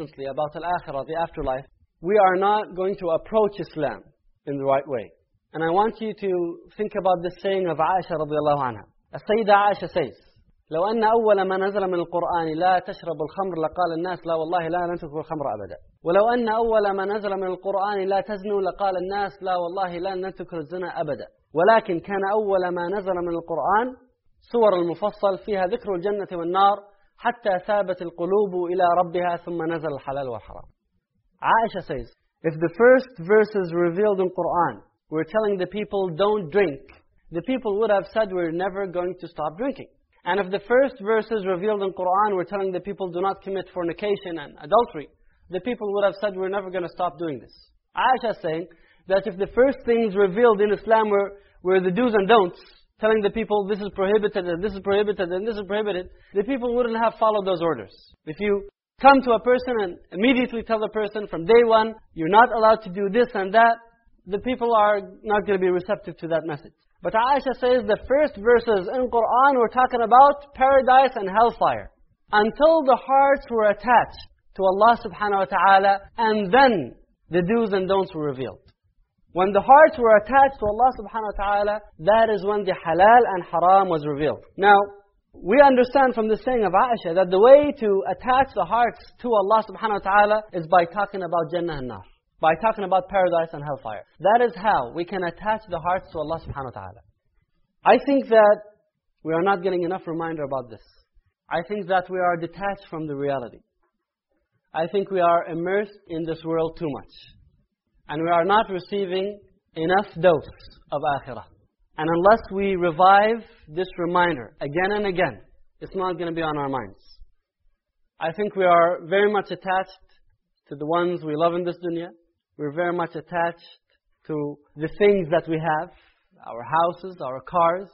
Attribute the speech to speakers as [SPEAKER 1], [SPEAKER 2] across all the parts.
[SPEAKER 1] about al-akhirah, the afterlife, we are not going to approach Islam in the right way. And I want you to think about this saying of Aisha radiallahu anha. السيدة Aisha says, لو أن أول ما نزل من القرآن لا تشرب الخمر لقال الناس لا والله لا نترك الخمر أبدا ولو أن أول ما نزل من القرآن لا تزنوا لقال الناس لا والله لا نترك الزنا أبدا ولكن كان أول ما نزل من القرآن سور المفصل فيها ذكر الجنة والنار حتى ثابت القلوب إلى ربها ثم نزل الحلال والحرام Aisha says, if the first verses revealed in Quran were telling the people don't drink, the people would have said we're never going to stop drinking. And if the first verses revealed in Quran were telling the people do not commit fornication and adultery, the people would have said we're never going to stop doing this. Aisha is saying that if the first things revealed in Islam were, were the do's and don'ts, telling the people this is prohibited and this is prohibited and this is prohibited, the people wouldn't have followed those orders. If you come to a person and immediately tell the person from day one, you're not allowed to do this and that, the people are not going to be receptive to that message. But Aisha says the first verses in Qur'an were talking about paradise and hellfire. Until the hearts were attached to Allah subhanahu wa ta'ala, and then the do's and don'ts were revealed. When the hearts were attached to Allah subhanahu wa ta'ala, that is when the halal and haram was revealed. Now, we understand from the saying of Aisha that the way to attach the hearts to Allah subhanahu wa ta'ala is by talking about Jannah and Nar. By talking about paradise and hellfire. That is how we can attach the hearts to Allah subhanahu wa ta'ala. I think that we are not getting enough reminder about this. I think that we are detached from the reality. I think we are immersed in this world too much. And we are not receiving enough dose of akhirah. And unless we revive this reminder again and again, it's not going to be on our minds. I think we are very much attached to the ones we love in this dunya. We're very much attached to the things that we have, our houses, our cars.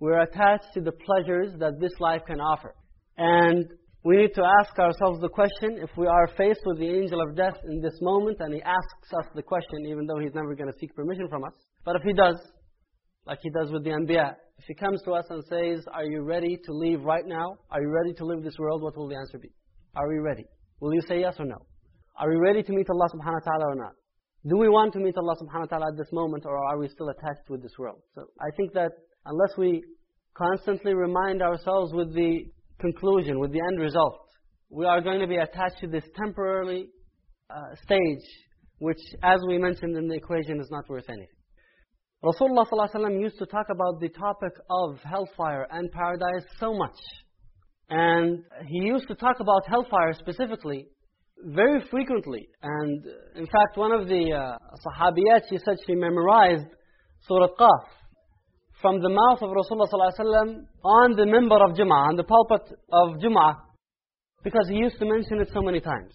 [SPEAKER 1] We're attached to the pleasures that this life can offer. And we need to ask ourselves the question, if we are faced with the angel of death in this moment, and he asks us the question, even though he's never going to seek permission from us. But if he does, like he does with the Anbiya. If he comes to us and says, are you ready to leave right now? Are you ready to leave this world? What will the answer be? Are we ready? Will you say yes or no? Are we ready to meet Allah subhanahu wa ta'ala or not? Do we want to meet Allah subhanahu wa ta'ala at this moment or are we still attached with this world? So I think that unless we constantly remind ourselves with the conclusion, with the end result, we are going to be attached to this temporarily uh, stage, which, as we mentioned in the equation, is not worth anything. Rasulullah ﷺ used to talk about the topic of hellfire and paradise so much. And he used to talk about hellfire specifically very frequently. And in fact, one of the uh, sahabiyat, she said she memorized Surah Qaf from the mouth of Rasulullah ﷺ on the mimbar of Jum'ah, on the pulpit of Jum'ah, because he used to mention it so many times.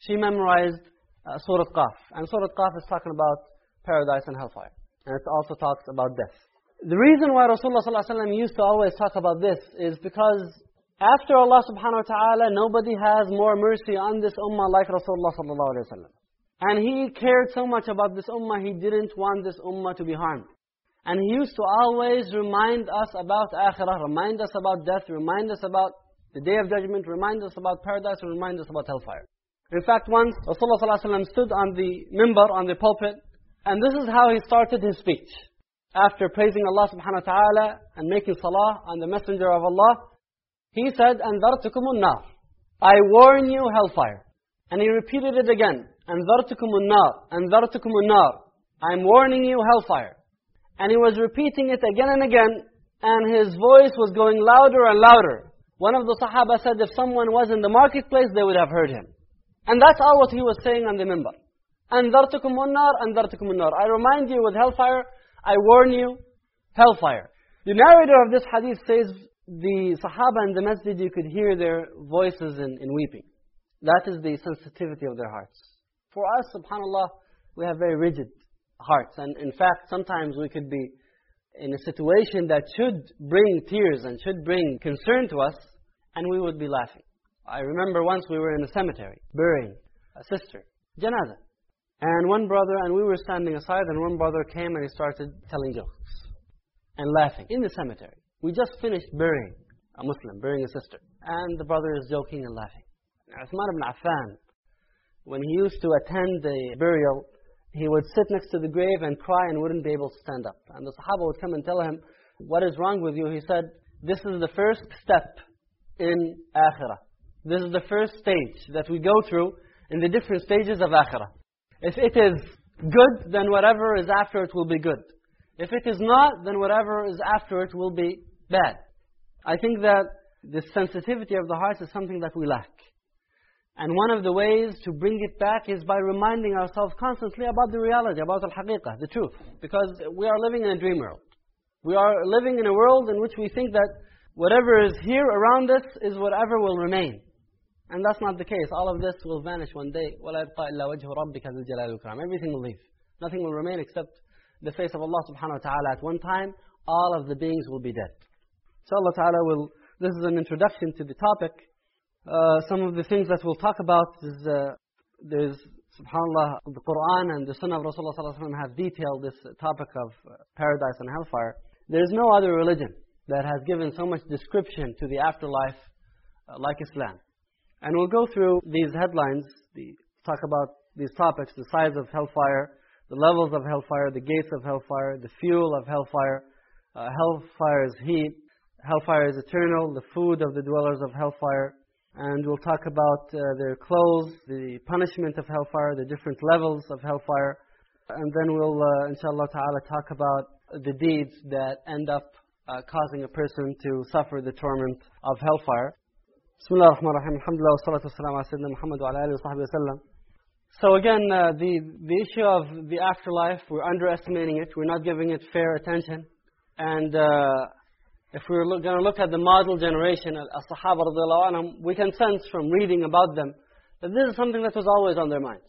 [SPEAKER 1] She memorized uh, Surah Qaf. And Surah Qaf is talking about paradise and hellfire. And it also talks about death. The reason why Rasulullah ﷺ used to always talk about this is because after Allah subhanahu wa ta'ala, nobody has more mercy on this ummah like Rasulullah And he cared so much about this ummah, he didn't want this ummah to be harmed. And he used to always remind us about akhirah, remind us about death, remind us about the day of judgment, remind us about paradise, and remind us about hellfire. In fact, once Rasulullah ﷺ stood on the mimbar, on the pulpit, and this is how he started his speech. After praising Allah subhanahu wa ta'ala and making salah on the messenger of Allah, he said, أَنذَرْتُكُمُ النَّارِ I warn you hellfire. And he repeated it again. أَنذَرْتُكُمُ النَّارِ أَنذَرْتُكُمُ النَّارِ I'm warning you hellfire. And he was repeating it again and again, and his voice was going louder and louder. One of the Sahaba said if someone was in the marketplace, they would have heard him. And that's all what he was saying on the mimbar. أنذرتكم النار أنذرتكم النار I remind you with hellfire, I warn you, hellfire. The narrator of this hadith says, the Sahaba in the masjid, you could hear their voices in, in weeping. That is the sensitivity of their hearts. For us, subhanAllah, we have very rigid hearts. And in fact, sometimes we could be in a situation that should bring tears and should bring concern to us, and we would be laughing. I remember once we were in a cemetery, burying a sister, janazah. And one brother, and we were standing aside, and one brother came and he started telling jokes and laughing in the cemetery. We just finished burying a Muslim, burying a sister. And the brother is joking and laughing. Uthman ibn Affan, when he used to attend the burial, he would sit next to the grave and cry and wouldn't be able to stand up. And the Sahaba would come and tell him, what is wrong with you? He said, this is the first step in Akhirah. This is the first stage that we go through in the different stages of Akhirah. If it is good, then whatever is after it will be good. If it is not, then whatever is after it will be bad. I think that the sensitivity of the heart is something that we lack. And one of the ways to bring it back is by reminding ourselves constantly about the reality, about al-haqiqah, the truth. Because we are living in a dream world. We are living in a world in which we think that whatever is here around us is whatever will remain. And that's not the case. All of this will vanish one day. Everything will leave. Nothing will remain except the face of Allah subhanahu wa ta'ala. At one time, all of the beings will be dead. So Allah ta'ala will, this is an introduction to the topic. Uh, some of the things that we'll talk about is, uh, there's, subhanAllah, the Qur'an and the Sunnah of Rasulullah sallallahu have detailed this topic of uh, paradise and hellfire. There's no other religion that has given so much description to the afterlife uh, like Islam. And we'll go through these headlines, the, talk about these topics, the size of hellfire, the levels of hellfire, the gates of hellfire, the fuel of hellfire, uh, hellfire's heat, hellfire is eternal, the food of the dwellers of hellfire, and we'll talk about uh, their clothes, the punishment of hellfire, the different levels of hellfire, and then we'll, uh, inshallah ta'ala, talk about the deeds that end up uh, causing a person to suffer the torment of hellfire. Bismillah ar-Rahman ar-Rahim. Alhamdulillah wa salatu wa salam Muhammad wa wa sahbihi wa sallam. So again, uh, the, the issue of the afterlife, we're underestimating it. We're not giving it fair attention. And uh, if we're going to look at the model generation, as-Sahaba anhum, we can sense from reading about them that this is something that was always on their minds.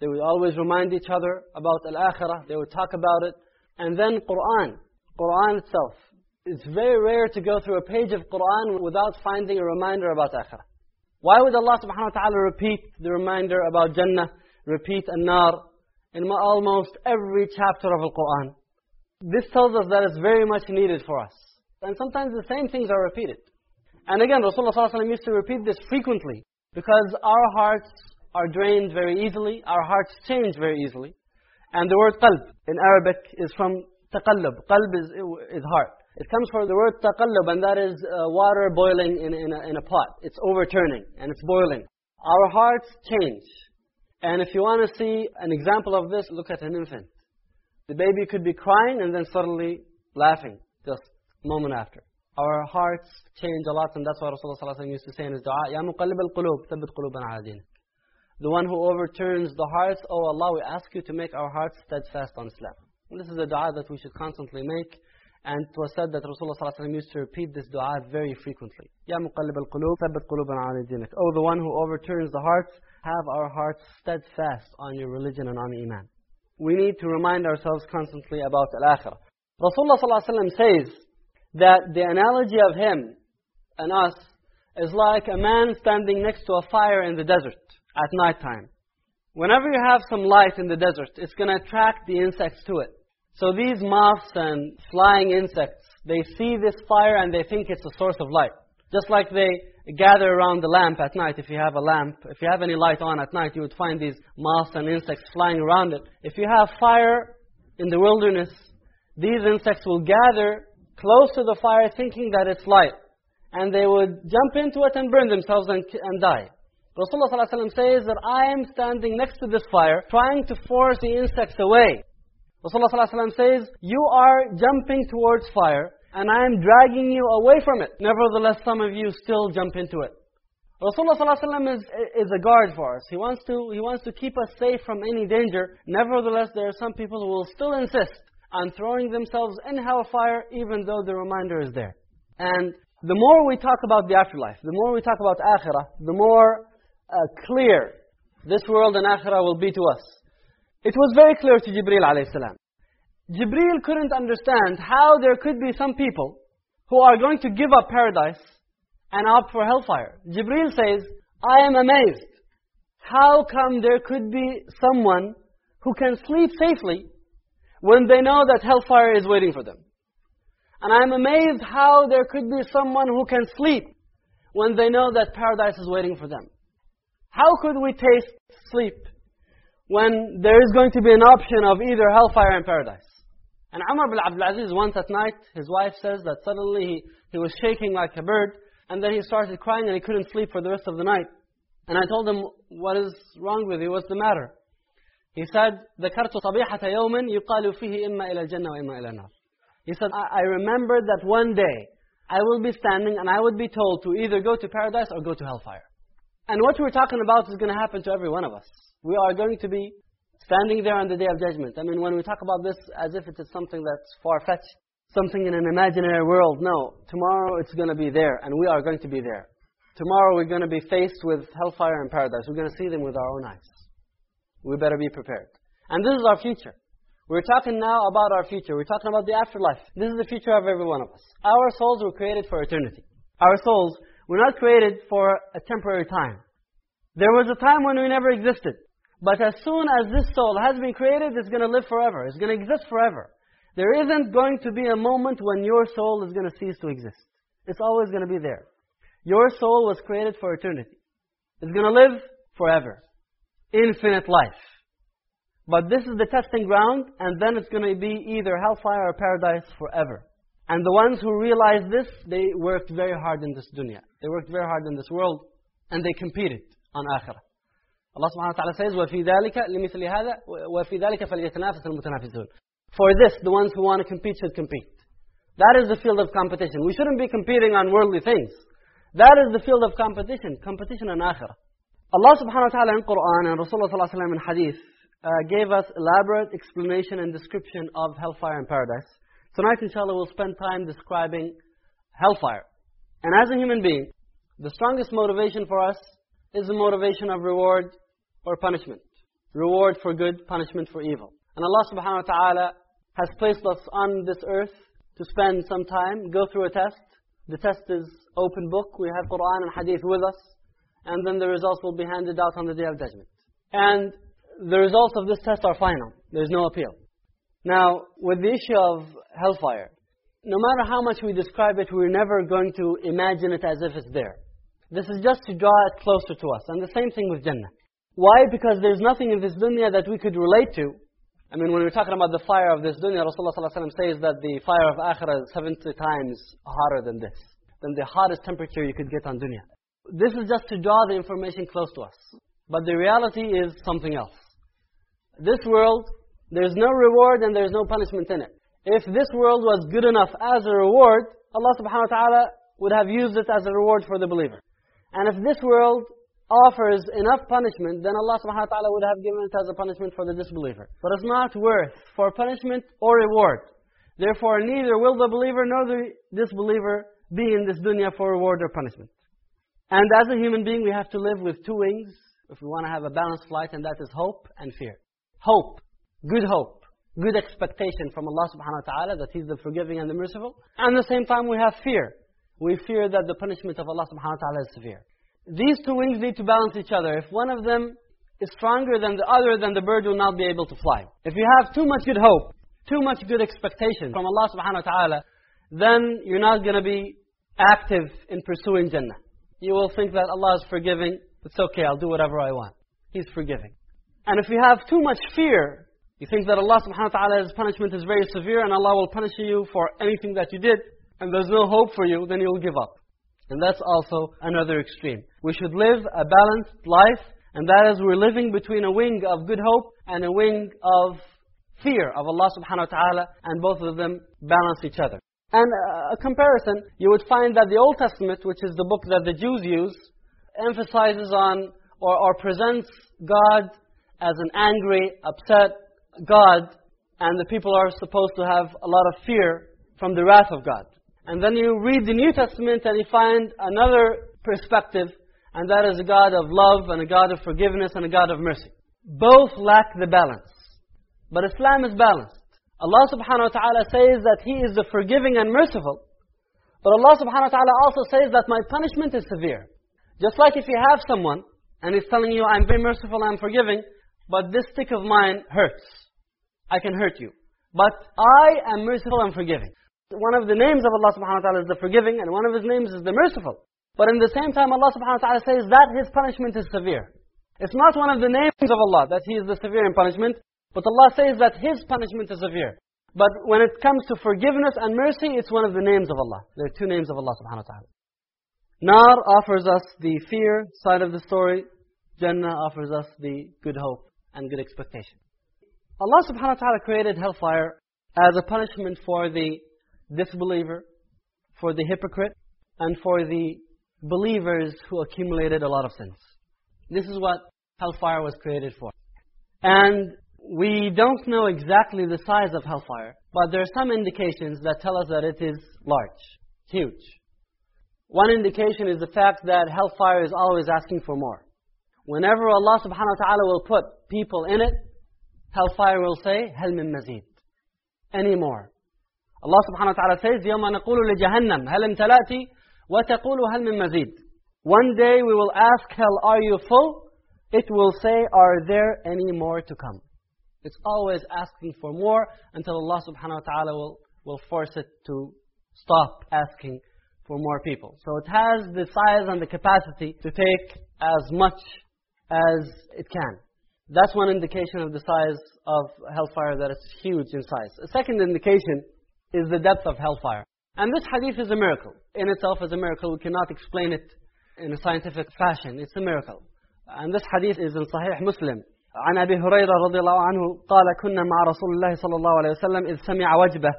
[SPEAKER 1] They would always remind each other about al-akhirah. They would talk about it. And then Qur'an, Qur'an itself. It's very rare to go through a page of Qur'an without finding a reminder about akhirah. Why would Allah subhanahu wa ta'ala repeat the reminder about Jannah, repeat An-Nar in almost every chapter of the Qur'an? This tells us that it's very much needed for us. And sometimes the same things are repeated. And again, Rasulullah used to repeat this frequently because our hearts are drained very easily, our hearts change very easily. And the word qalb in Arabic is from taqallub. Qalb is, is heart. It comes from the word taqallub, and that is uh, water boiling in, in, a, in a pot. It's overturning, and it's boiling. Our hearts change. And if you want to see an example of this, look at an infant. The baby could be crying and then suddenly laughing, just moment after. Our hearts change a lot, and that's why Rasulullah ﷺ used to say in his dua, يَا مُقَلِّبَ الْقُلُوبِ ثَبِّتْ قُلُوبَنَا عَلَى دِينِكَ The one who overturns the hearts, oh Allah, we ask you to make our hearts steadfast on Islam. And this is a dua that we should constantly make. And it was said that Rasulullah ﷺ used to repeat this dua very frequently. Ya muqallib al-qulub, thabbit qulubana ala dinik. Oh, the one who overturns the hearts, have our hearts steadfast on your religion and on iman. We need to remind ourselves constantly about al-akhirah. Rasulullah ﷺ says that the analogy of him and us is like a man standing next to a fire in the desert at night time. Whenever you have some light in the desert, it's going to attract the insects to it. So these moths and flying insects, they see this fire and they think it's a source of light. Just like they gather around the lamp at night, if you have a lamp, if you have any light on at night, you would find these moths and insects flying around it. If you have fire in the wilderness, these insects will gather close to the fire thinking that it's light. And they would jump into it and burn themselves and, and die. Rasulullah ﷺ says that I am standing next to this fire, trying to force the insects away. Rasulullah ﷺ says, you are jumping towards fire, and I am dragging you away from it. Nevertheless, some of you still jump into it. Rasulullah ﷺ is, is a guard for us. He wants, to, he wants to keep us safe from any danger. Nevertheless, there are some people who will still insist on throwing themselves in hellfire, even though the reminder is there. And the more we talk about the afterlife, the more we talk about akhirah, the more uh, clear this world and akhirah will be to us. It was very clear to Jibreel alayhi salam. Jibreel couldn't understand how there could be some people who are going to give up paradise and opt for hellfire. Jibreel says, I am amazed. How come there could be someone who can sleep safely when they know that hellfire is waiting for them? And I am amazed how there could be someone who can sleep when they know that paradise is waiting for them. How could we taste sleep when there is going to be an option of either hellfire and paradise? And Umar bin Abdul Aziz once at night, his wife says that suddenly he, he was shaking like a bird, and then he started crying and he couldn't sleep for the rest of the night. And I told him, what is wrong with you? What's the matter? He said, ذكرت صبيحة يوم يقال فيه إما إلى الجنة وإما إلى النار. He said, I, I remembered that one day I will be standing and I would be told to either go to paradise or go to hellfire. And what we're talking about is going to happen to every one of us. We are going to be standing there on the Day of Judgment. I mean, when we talk about this as if it is something that's far-fetched, something in an imaginary world, no. Tomorrow it's going to be there, and we are going to be there. Tomorrow we're going to be faced with hellfire and paradise. We're going to see them with our own eyes. We better be prepared. And this is our future. We're talking now about our future. We're talking about the afterlife. This is the future of every one of us. Our souls were created for eternity. Our souls were not created for a temporary time. There was a time when we never existed. But as soon as this soul has been created, it's going to live forever. It's going to exist forever. There isn't going to be a moment when your soul is going to cease to exist. It's always going to be there. Your soul was created for eternity. It's going to live forever Infinite life. But this is the testing ground, and then it's going to be either hellfire or paradise forever. And the ones who realized this, they worked very hard in this dunya. They worked very hard in this world, and they competed on akhirah. Allah subhanahu wa ta'ala says, وَفِي ذَلِكَ لِمِثْلِ هَذَا وَفِي ذَلِكَ فَلْيَتَنَافَسِ الْمُتَنَافِسُونَ For this, the ones who want to compete should compete. That is the field of competition. We shouldn't be competing on worldly things. That is the field of competition, competition on akhirah. Allah subhanahu wa ta'ala in Quran and Rasulullah sallallahu in hadith uh, gave us elaborate explanation and description of hellfire and paradise. Tonight inshallah we'll spend time describing hellfire. And as a human being, the strongest motivation for us is the motivation of reward or punishment. Reward for good, punishment for evil. And Allah subhanahu wa ta'ala has placed us on this earth to spend some time, go through a test. The test is open book. We have Quran and Hadith with us. And then the results will be handed out on the Day of Judgment. And the results of this test are final. There's no appeal. Now, with the issue of hellfire, no matter how much we describe it, we're never going to imagine it as if it's there. This is just to draw it closer to us. And the same thing with Jannah. Why? Because there's nothing in this dunya that we could relate to. I mean, when we're talking about the fire of this dunya, Rasulullah ﷺ says that the fire of akhirah is 70 times hotter than this. Than the hottest temperature you could get on dunya. This is just to draw the information close to us. But the reality is something else. This world, there's no reward and there's no punishment in it. If this world was good enough as a reward, Allah subhanahu wa ta'ala would have used it as a reward for the believer. And if this world offers enough punishment, then Allah subhanahu wa ta'ala would have given it as a punishment for the disbeliever. But it's not worth for punishment or reward. Therefore, neither will the believer nor the disbeliever be in this dunya for reward or punishment. And as a human being, we have to live with two wings if we want to have a balanced flight, and that is hope and fear. Hope, good hope, good expectation from Allah subhanahu wa ta'ala that He's the forgiving and the merciful. And at the same time, we have fear we fear that the punishment of Allah subhanahu wa ta'ala is severe. These two wings need to balance each other. If one of them is stronger than the other, then the bird will not be able to fly. If you have too much good hope, too much good expectation from Allah subhanahu wa ta'ala, then you're not going to be active in pursuing Jannah. You will think that Allah is forgiving. It's okay, I'll do whatever I want. He's forgiving. And if you have too much fear, you think that Allah subhanahu wa ta'ala's punishment is very severe and Allah will punish you for anything that you did, and there's no hope for you, then you'll give up. And that's also another extreme. We should live a balanced life, and that is we're living between a wing of good hope and a wing of fear of Allah subhanahu wa ta'ala, and both of them balance each other. And uh, a comparison, you would find that the Old Testament, which is the book that the Jews use, emphasizes on or, or presents God as an angry, upset God, and the people are supposed to have a lot of fear from the wrath of God. And then you read the New Testament and you find another perspective, and that is a God of love and a God of forgiveness and a God of mercy. Both lack the balance. But Islam is balanced. Allah subhanahu wa ta'ala says that He is the forgiving and merciful. But Allah subhanahu wa ta'ala also says that my punishment is severe. Just like if you have someone and he's telling you, I'm very merciful, I'm forgiving, but this stick of mine hurts. I can hurt you. But I am merciful and forgiving. One of the names of Allah subhanahu wa ta'ala is the forgiving, and one of His names is the merciful. But in the same time, Allah subhanahu wa ta'ala says that His punishment is severe. It's not one of the names of Allah that He is the severe in punishment, but Allah says that His punishment is severe. But when it comes to forgiveness and mercy, it's one of the names of Allah. There are two names of Allah subhanahu wa ta'ala. Nar offers us the fear side of the story. Jannah offers us the good hope and good expectation. Allah subhanahu wa ta'ala created hellfire as a punishment for the disbeliever, for the hypocrite, and for the believers who accumulated a lot of sins. This is what hellfire was created for. And we don't know exactly the size of hellfire, but there are some indications that tell us that it is large, huge. One indication is the fact that hellfire is always asking for more. Whenever Allah subhanahu wa ta'ala will put people in it, hellfire will say, هل من مزيد? Any more. Allah subhanahu wa ta'ala says, يوم نقول لجهنم هل امتلأت وتقول هل من مزيد? One day we will ask hell, are you full? It will say, are there any more to come? It's always asking for more until Allah subhanahu wa ta'ala will, will force it to stop asking for more people. So it has the size and the capacity to take as much as it can. That's one indication of the size of hellfire, that it's huge in size. A second indication is the depth of hellfire. And this hadith is a miracle. In itself is a miracle. We cannot explain it in a scientific fashion. It's a miracle. And this hadith is in Sahih Muslim. عن أبي هريرة رضي الله عنه قال كنا مع رسول الله صلى الله عليه وسلم إذ سمع وجبة.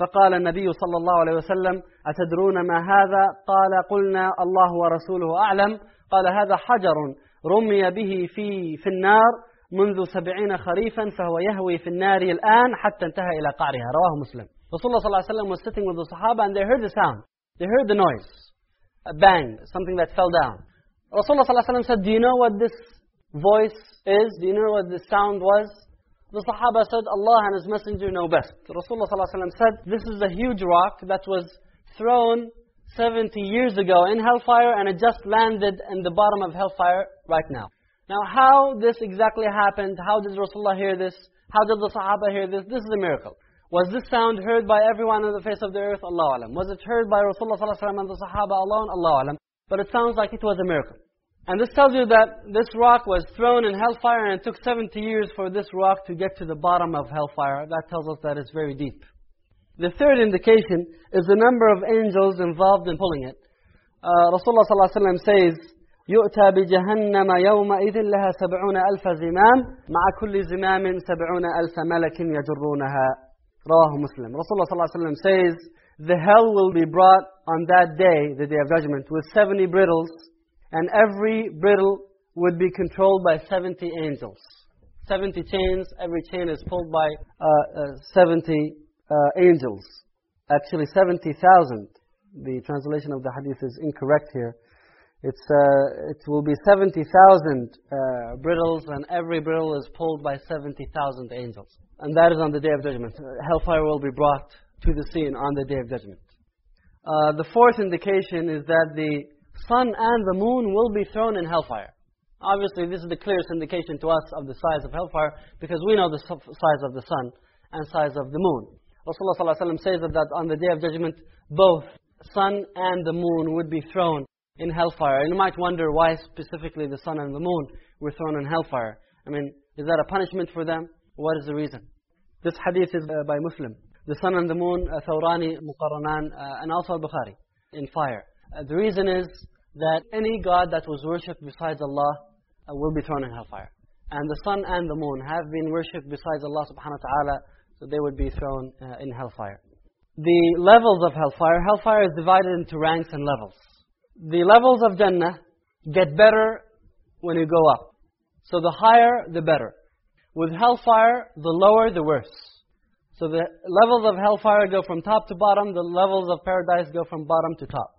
[SPEAKER 1] فقال النبي صلى الله عليه وسلم أتدرون ما هذا؟ قال قلنا الله ورسوله أعلم. قال هذا حجر رمي به في في النار منذ سبعين خريفا فهو يهوي في النار الآن حتى انتهى إلى قعرها. رواه مسلم. Rasulullah صلى الله عليه وسلم was sitting with the Sahaba and they heard the sound. They heard the noise. A bang something that fell down. Rasulullah صلى الله عليه وسلم said do you know what this voice is? Do you know what the sound was? The Sahaba said, Allah and His Messenger know best. Rasulullah ﷺ said, this is a huge rock that was thrown 70 years ago in hellfire and it just landed in the bottom of hellfire right now. Now how this exactly happened, how did Rasulullah hear this, how did the Sahaba hear this, this is a miracle. Was this sound heard by everyone on the face of the earth? Allah alam. Was it heard by Rasulullah ﷺ and the Sahaba alone? Allah alam. But it sounds like it was a miracle. And this tells you that this rock was thrown in hellfire and it took 70 years for this rock to get to the bottom of hellfire. That tells us that it's very deep. The third indication is the number of angels involved in pulling it. Uh, Rasulullah ﷺ says, يؤتى بجهنم يومئذ لها سبعون ألف زمام مع كل زمام سبعون ألف ملك يجرونها رواه مسلم رسول الله صلى الله عليه وسلم says the hell will be brought on that day the day of judgment with 70 bridles and every bridle would be controlled by 70 angels 70 chains every chain is pulled by uh, uh, 70 uh, angels actually 70,000 the translation of the hadith is incorrect here it's, uh, it will be 70,000 uh, bridles, and every bridle is pulled by 70,000 angels. And that is on the Day of Judgment. Hellfire will be brought to the scene on the Day of Judgment. Uh, the fourth indication is that the sun and the moon will be thrown in hellfire. Obviously, this is the clearest indication to us of the size of hellfire, because we know the size of the sun and size of the moon. Rasulullah ﷺ says that, on the Day of Judgment, both sun and the moon would be thrown in hellfire. And you might wonder why specifically the sun and the moon were thrown in hellfire. I mean, is that a punishment for them? What is the reason? This hadith is uh, by Muslim. The sun and the moon, uh, Thawrani, Muqarranan, uh, and also Al-Bukhari, in fire. Uh, the reason is that any god that was worshipped besides Allah uh, will be thrown in hellfire. And the sun and the moon have been worshipped besides Allah subhanahu wa ta'ala, so they would be thrown uh, in hellfire. The levels of hellfire, hellfire is divided into ranks and levels the levels of Jannah get better when you go up. So the higher, the better. With hellfire, the lower, the worse. So the levels of hellfire go from top to bottom, the levels of paradise go from bottom to top.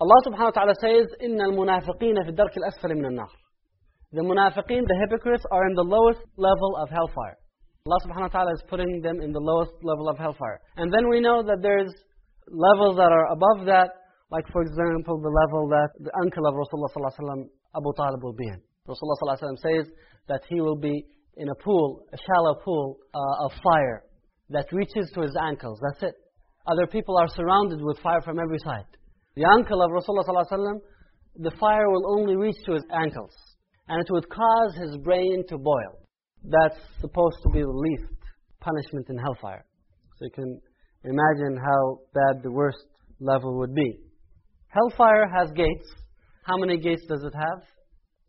[SPEAKER 1] Allah subhanahu wa ta'ala says, إِنَّ الْمُنَافِقِينَ فِي الدَّرْكِ الْأَسْفَلِ مِنَ النَّارِ The munafiqeen, the hypocrites, are in the lowest level of hellfire. Allah subhanahu wa ta'ala is putting them in the lowest level of hellfire. And then we know that there's levels that are above that, like for example, the level that the uncle of Rasulullah ﷺ, Abu Talib will be in. Rasulullah ﷺ says that he will be in a pool, a shallow pool uh, of fire that reaches to his ankles. That's it. Other people are surrounded with fire from every side. The uncle of Rasulullah ﷺ, the fire will only reach to his ankles. and it would cause his brain to boil. That's supposed to be the least punishment in hellfire. So you can imagine how bad the worst level would be. Hellfire has gates. How many gates does it have?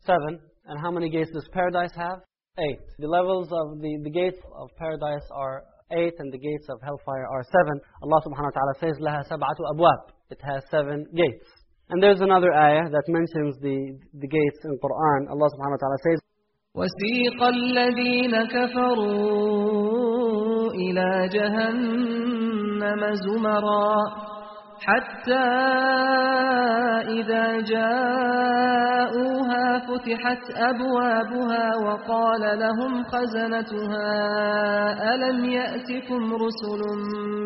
[SPEAKER 1] Seven. And how many gates does paradise have? Eight. The levels of the, the gates of paradise are eight and the gates of hellfire are seven. Allah subhanahu wa ta'ala says, لَهَا سَبْعَةُ أَبْوَابٍ It has seven gates. And there's another ayah that mentions the, the gates in Quran. Allah subhanahu wa ta'ala says,
[SPEAKER 2] وسيق الذين كفروا إلى جهنم زمرا حتى إذا جاءوها فتحت أبوابها وقال لهم خزنتها ألم يأتكم رسل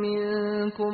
[SPEAKER 2] منكم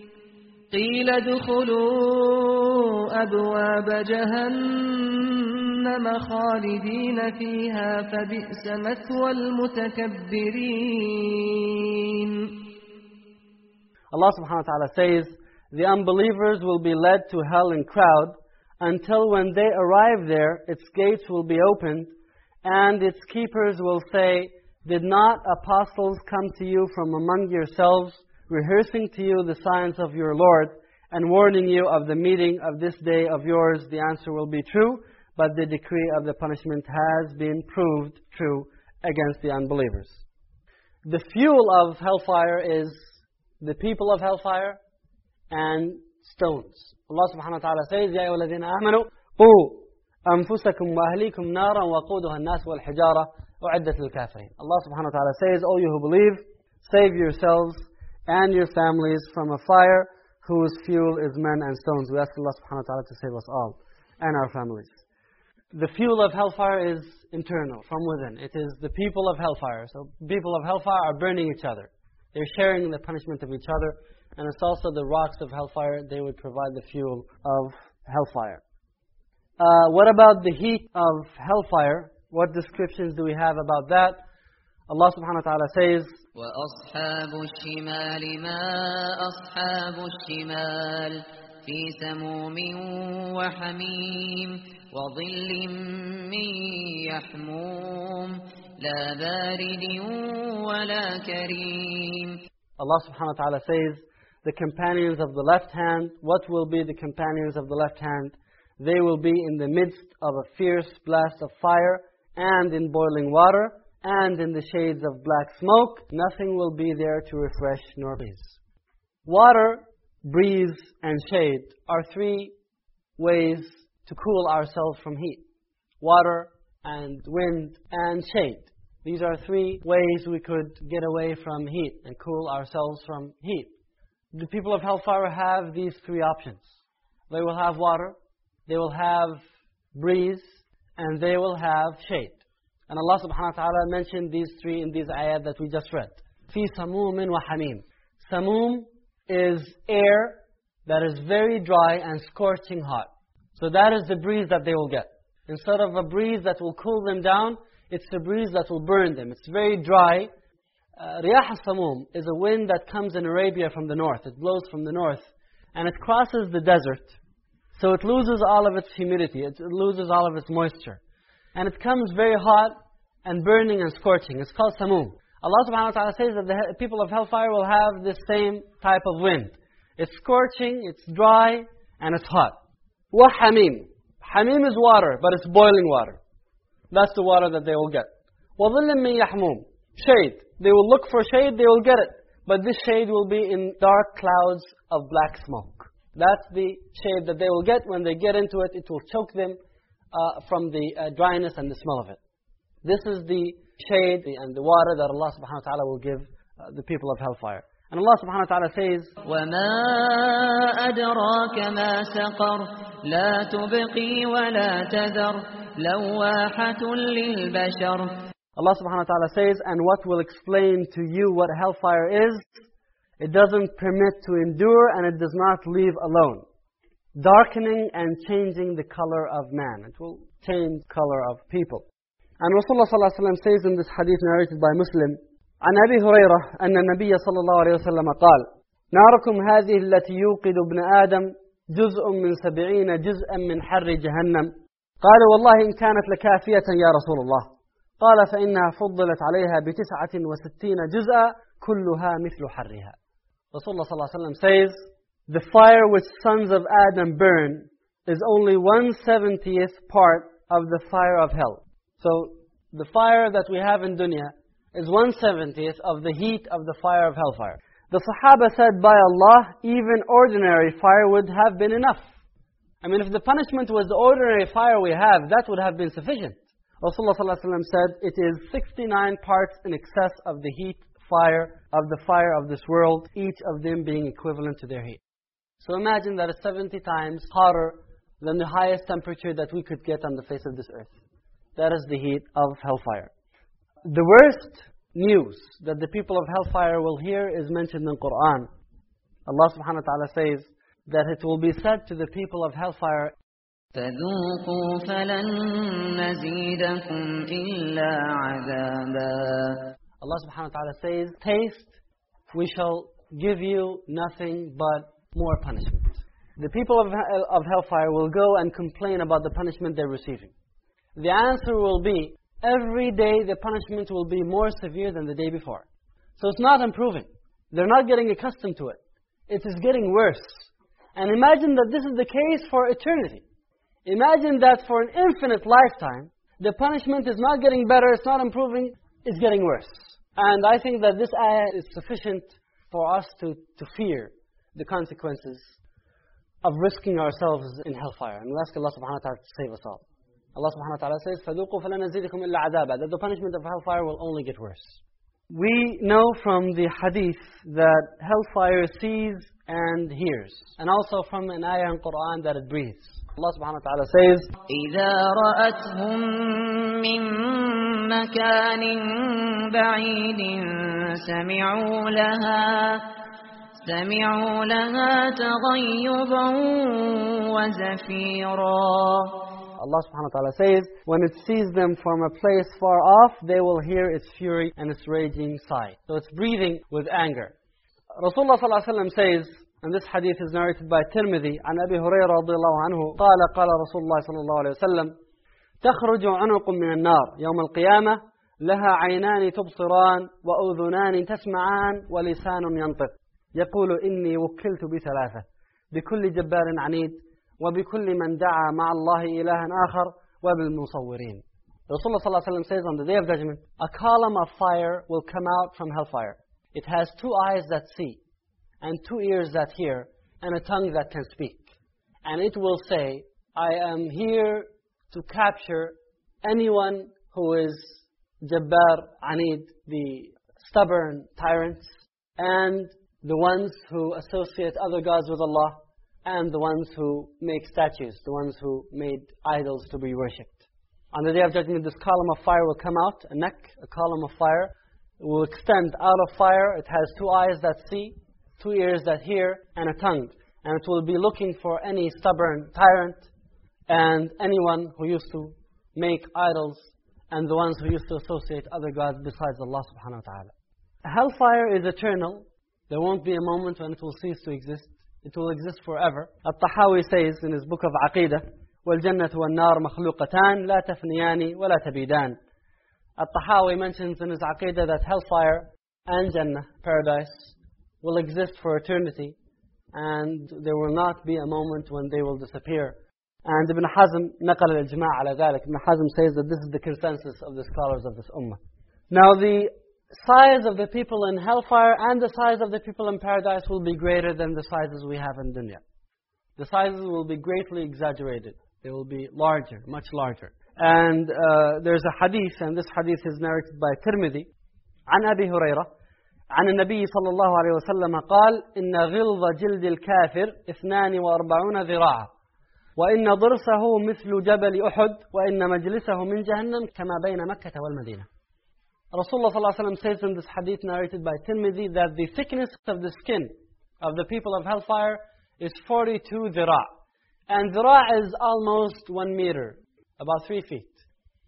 [SPEAKER 2] قيل ادخلوا أبواب جهنم خالدين فيها فبئس مثوى المتكبرين
[SPEAKER 1] Allah subhanahu wa ta'ala says, The unbelievers will be led to hell in crowd until when they arrive there, its gates will be opened, and its keepers will say, Did not apostles come to you from among yourselves, rehearsing to you the signs of your Lord, and warning you of the meeting of this day of yours? The answer will be true, but the decree of the punishment has been proved true against the unbelievers. The fuel of hellfire is the people of hellfire and stones. Allah subhanahu wa ta'ala says, يَا أَيُّهَا الَّذِينَ آمَنُوا قُوا أَنفُسَكُمْ وَأَهْلِيكُمْ نَارًا وَقُودُهَا النَّاسُ وَالْحِجَارَةُ أُعِدَّتْ لِلْكَافِرِينَ Allah subhanahu wa ta'ala says, O you who believe, save yourselves and your families from a fire whose fuel is men and stones. We ask Allah subhanahu wa ta'ala to save us all and our families. The fuel of hellfire is internal, from within. It is the people of hellfire. So people of hellfire are burning each other. They're sharing the punishment of each other. And it's also the rocks of hellfire, they would provide the fuel of hellfire. Uh, what about the heat of hellfire? What descriptions do we have about that? Allah subhanahu wa ta'ala says,
[SPEAKER 3] وأصحاب الشمال ما أصحاب الشمال في سموم وحميم وظل من يحموم لا بارد ولا كريم
[SPEAKER 1] Allah subhanahu wa ta'ala says, the companions of the left hand, what will be the companions of the left hand? They will be in the midst of a fierce blast of fire and in boiling water and in the shades of black smoke. Nothing will be there to refresh nor please. Water, breeze, and shade are three ways to cool ourselves from heat. Water and wind and shade. These are three ways we could get away from heat and cool ourselves from heat. The people of hellfire have these three options. They will have water, they will have breeze, and they will have shade. And Allah subhanahu wa ta'ala mentioned these three in these ayat that we just read. فِي سَمُومٍ وَحَمِيمٍ Samum is air that is very dry and scorching hot. So that is the breeze that they will get. Instead of a breeze that will cool them down, it's a breeze that will burn them. It's very dry. Uh, Riyah al-Samum is a wind that comes in Arabia from the north. It blows from the north. And it crosses the desert. So it loses all of its humidity. It loses all of its moisture. And it comes very hot and burning and scorching. It's called Samum. Allah subhanahu wa ta'ala says that the people of hellfire will have this same type of wind. It's scorching, it's dry, and it's hot. وَحَمِيم Hamim is water, but it's boiling water. That's the water that they will get. وَظِلٍّ مِّن يَحْمُومٍ Shade. They will look for shade, they will get it. But this shade will be in dark clouds of black smoke. That's the shade that they will get. When they get into it, it will choke them uh, from the uh, dryness and the smell of it. This is the shade and the water that Allah subhanahu wa ta'ala will give uh, the people of hellfire. And Allah subhanahu wa ta'ala says,
[SPEAKER 3] وما أدراك ما سقر لا تبقي ولا تذر لواحة للبشر
[SPEAKER 1] Allah subhanahu wa ta'ala says, and what will explain to you what hellfire is, it doesn't permit to endure and it does not leave alone. Darkening and changing the color of man. It will change color of people. And Rasulullah sallallahu alaihi wasallam says in this hadith narrated by Muslim, عن أبي هريرة أن النبي صلى الله عليه وسلم قال ناركم هذه التي يوقد ابن آدم جزء من سبعين جزءا من حر جهنم قال والله إن كانت لكافية يا رسول الله قال فإنها فضلت عليها بتسعة وستين جزءا كلها مثل حرها رسول الله صلى الله عليه وسلم says the fire which sons of Adam burn is only one seventieth part of the fire of hell. So the fire that we have in dunya is one seventieth of the heat of the fire of hellfire. The Sahaba said, by Allah, even ordinary fire would have been enough. I mean, if the punishment was the ordinary fire we have, that would have been sufficient. Rasulullah ﷺ said, it is 69 parts in excess of the heat fire of the fire of this world, each of them being equivalent to their heat. So imagine that it's 70 times hotter than the highest temperature that we could get on the face of this earth. That is the heat of hellfire. The worst news that the people of hellfire will hear is mentioned in Quran. Allah subhanahu wa ta'ala says that it will be said to the people of hellfire,
[SPEAKER 3] فذوقوا فلن نزيدكم إلا عذابا
[SPEAKER 1] Allah subhanahu wa ta'ala says, taste, we shall give you nothing but more punishment. The people of, of hellfire will go and complain about the punishment they're receiving. The answer will be, every day the punishment will be more severe than the day before. So it's not improving. They're not getting accustomed to it. It is getting worse. And imagine that this is the case for eternity. Imagine that for an infinite lifetime, the punishment is not getting better, it's not improving, it's getting worse. And I think that this ayah is sufficient for us to, to fear the consequences of risking ourselves in hellfire. And we ask Allah subhanahu wa ta'ala to save us all. Allah subhanahu wa ta'ala says, فَذُوقُوا فَلَنْ نَزِيدِكُمْ إِلَّا عَذَابًا That the punishment of hellfire will only get worse. We know from the hadith that hellfire sees and hears. And also from an ayah in Quran that it breathes. Allah subhanahu wa ta'ala says,
[SPEAKER 3] إذا رأتهم من مكان بعيد سمعوا لها سمعوا لها تغيظا وزفيرا
[SPEAKER 1] Allah subhanahu wa ta'ala says, when it sees them from a place far off, they will hear its fury and its raging sigh. So it's breathing with anger. Rasulullah sallallahu alayhi wa says, and this hadith is narrated by Tirmidhi, عن أبي هريرة رضي الله عنه, قال قال رسول الله صلى الله عليه وسلم, تخرج عنق من النار يوم القيامة لها عينان تبصران وأذنان تسمعان ولسان ينطق يقول إني وكلت بثلاثة بكل جبار عنيد وبكل من دعا مع الله إلها آخر وبالمصورين Rasulullah صلى الله عليه وسلم says on the day of judgment, a column of fire will come out from hellfire. It has two eyes that see, and two ears that hear, and a tongue that can speak. And it will say, I am here to capture anyone who is Jabbar, Anid, the stubborn tyrants, and the ones who associate other gods with Allah, and the ones who make statues, the ones who made idols to be worshipped. On the day of judgment, this column of fire will come out, a neck, a column of fire. It will extend out of fire. It has two eyes that see, two ears that hear, and a tongue. And it will be looking for any stubborn tyrant and anyone who used to make idols and the ones who used to associate other gods besides Allah subhanahu wa ta'ala. Hellfire is eternal. There won't be a moment when it will cease to exist. It will exist forever. At-Tahawi says in his book of Aqidah, وَالْجَنَّةُ وَالنَّارُ مَخْلُوقَتَانِ لَا تَفْنِيَانِ وَلَا تَبِيدَانِ At-Tahawi mentions in his Aqidah that hellfire and Jannah, paradise, will exist for eternity and there will not be a moment when they will disappear. And Ibn Hazm نقل الإجماع على ذلك. Ibn Hazm says that this is the consensus of the scholars of this ummah. Now the size of the people in hellfire and the size of the people in paradise will be greater than the sizes we have in dunya. The sizes will be greatly exaggerated. They will be larger, much larger. And uh, there's a hadith, and this hadith is narrated by Tirmidhi, عن أبي هريرة عن النبي صلى الله عليه وسلم قال إن غلظ جلد الكافر اثنان وأربعون ذراعا وإن ضرسه مثل جبل أحد وإن مجلسه من جهنم كما بين مكة والمدينة Rasulullah ﷺ says in this hadith narrated by Tirmidhi that the thickness of the skin of the people of hellfire is 42 dhira. And dhira is almost one meter, about three feet.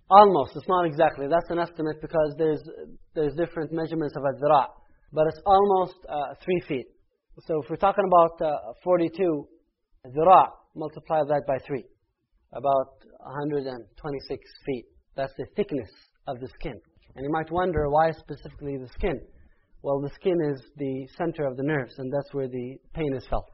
[SPEAKER 1] Almost, it's not exactly. That's an estimate because there's, there's different measurements of a dhira. But it's almost uh, three feet. So if we're talking about uh, 42 dhira, multiply that by three. About 126 feet. That's the thickness of the skin. And you might wonder why specifically the skin. Well, the skin is the center of the nerves, and that's where the pain is felt.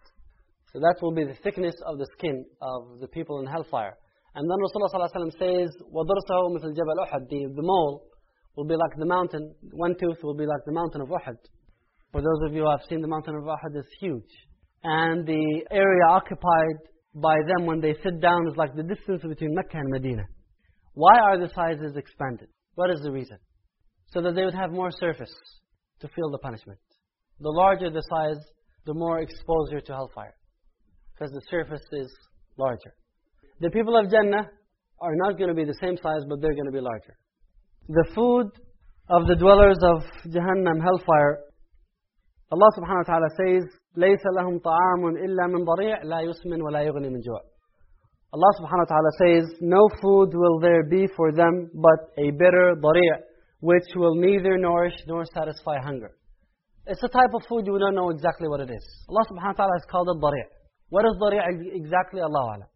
[SPEAKER 1] So that will be the thickness of the skin of the people in hellfire. And then Rasulullah ﷺ says, وَضُرْسَهُ مِثْلْ جَبَلْ أُحَدٍ the, the mole will be like the mountain, one tooth will be like the mountain of Uhud. For those of you who have seen the mountain of Uhud, it's huge. And the area occupied by them when they sit down is like the distance between Mecca and Medina. Why are the sizes expanded? What is the reason? So that they would have more surface to feel the punishment. The larger the size, the more exposure to hellfire. Because the surface is larger. The people of Jannah are not going to be the same size, but they're going to be larger. The food of the dwellers of Jahannam, hellfire, Allah subhanahu wa ta'ala says, لَيْسَ لَهُمْ طَعَامٌ إِلَّا مِنْ ضَرِيعٍ لَا يُسْمِنْ وَلَا يُغْنِي مِنْ جُوعٍ Allah subhanahu wa ta'ala says, No food will there be for them but a bitter ضَرِيع, which will neither nourish nor satisfy hunger. It's a type of food you don't know exactly what it is. Allah subhanahu wa ta'ala has called it ضَرِيع. What is ضَرِيع exactly? Allah alam.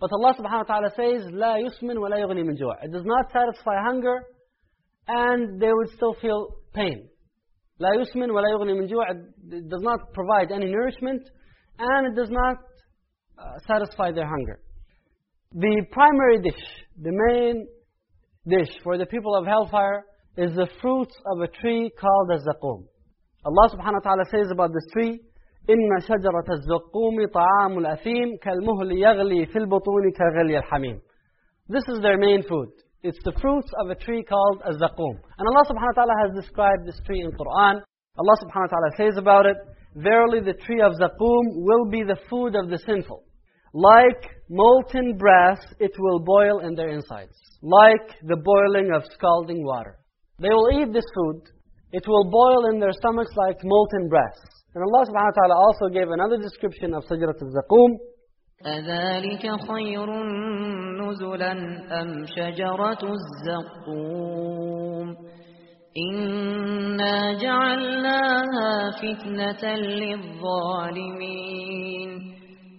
[SPEAKER 1] But Allah subhanahu wa ta'ala says, لا يسمن ولا يغني من جوع. It does not satisfy hunger and they would still feel pain. لا يسمن ولا يغني من جوع. It does not provide any nourishment and it does not uh, satisfy their hunger. The primary dish, the main dish for the people of hellfire is the fruits of a tree called a zaqum. Allah subhanahu wa ta'ala says about this tree, إن شجرة الزقوم طعام الأثيم كالمهل يغلي في البطون كغلي الحميم. This is their main food. It's the fruits of a tree called a zaqum. And Allah subhanahu wa ta'ala has described this tree in Quran. Allah subhanahu wa ta'ala says about it, Verily the tree of zaqum will be the food of the sinful. Like molten brass, it will boil in their insides. Like the boiling of scalding water. They will eat this food. It will boil in their stomachs like molten brass. And Allah subhanahu wa ta'ala also gave another description of Sajrat al-Zaqum.
[SPEAKER 3] أذلك خير نزلا أم شجرة الزقوم إنا جعلناها فتنة للظالمين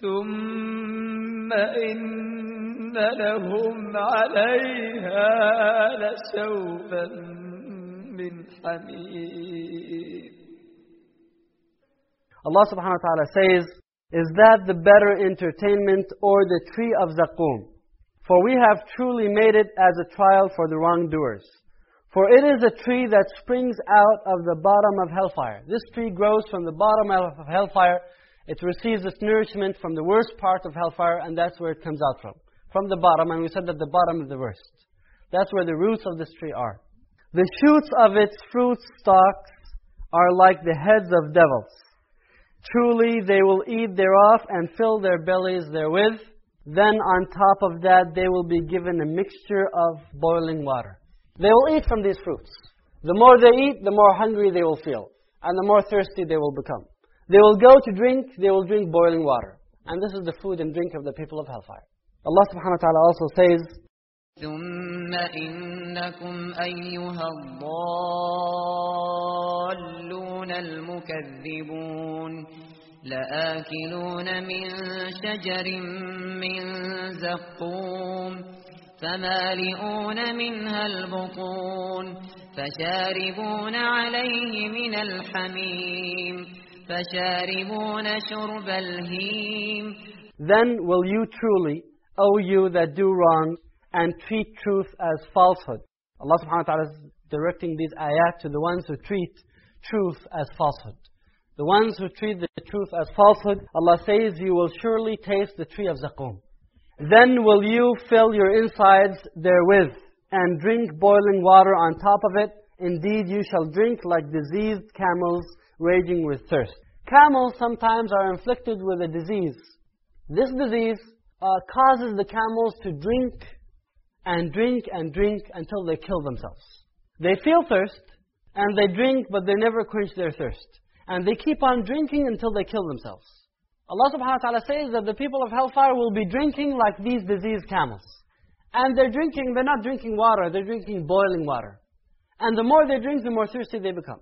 [SPEAKER 2] ثم إن لهم عليها لشوبا من حميم
[SPEAKER 1] Allah subhanahu wa ta'ala says, Is that the better entertainment or the tree of Zaqum? For we have truly made it as a trial for the wrongdoers. For it is a tree that springs out of the bottom of hellfire. This tree grows from the bottom of hellfire. it receives its nourishment from the worst part of hellfire, and that's where it comes out from. From the bottom, and we said that the bottom is the worst. That's where the roots of this tree are. The shoots of its fruit stalks are like the heads of devils. Truly they will eat thereof and fill their bellies therewith. Then on top of that they will be given a mixture of boiling water. They will eat from these fruits. The more they eat, the more hungry they will feel. And the more thirsty they will become. They will go to drink, they will drink boiling water. And this is the food and drink of the people of hellfire. Allah subhanahu wa ta'ala also says,
[SPEAKER 3] ثم إنكم أيها الضالون المكذبون لآكلون من شجر من زقوم فمالئون منها البطون فشاربون عليه من الحميم فشاربون شرب الهيم
[SPEAKER 1] then will you truly, O you that do wrong, and treat truth as falsehood. Allah subhanahu wa ta'ala is directing these ayat to the ones who treat truth as falsehood. The ones who treat the truth as falsehood, Allah says, you will surely taste the tree of Zaqum. Then will you fill your insides therewith, and drink boiling water on top of it. Indeed, you shall drink like diseased camels raging with thirst. Camels sometimes are inflicted with a disease. This disease uh, causes the camels to drink and drink and drink until they kill themselves. They feel thirst, and they drink, but they never quench their thirst. And they keep on drinking until they kill themselves. Allah subhanahu wa ta'ala says that the people of hellfire will be drinking like these diseased camels. And they're drinking, they're not drinking water, they're drinking boiling water. And the more they drink, the more thirsty they become.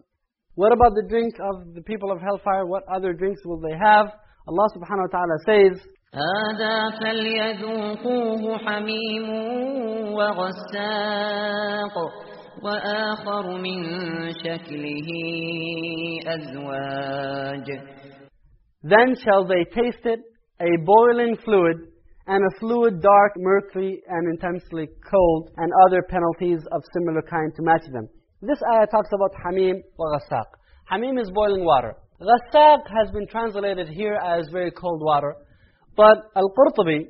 [SPEAKER 1] What about the drink of the people of hellfire? What other drinks will they have? Allah subhanahu wa ta'ala says,
[SPEAKER 3] هذا فليذوقوه حميم وغساق وآخر من شكله أزواج
[SPEAKER 1] Then shall they taste it, a boiling fluid, and a fluid dark, murky, and intensely cold, and other penalties of similar kind to match them. This ayah talks about hamim wa ghassaq. Hamim is boiling water. Ghassaq has been translated here as very cold water. But Al-Qurtubi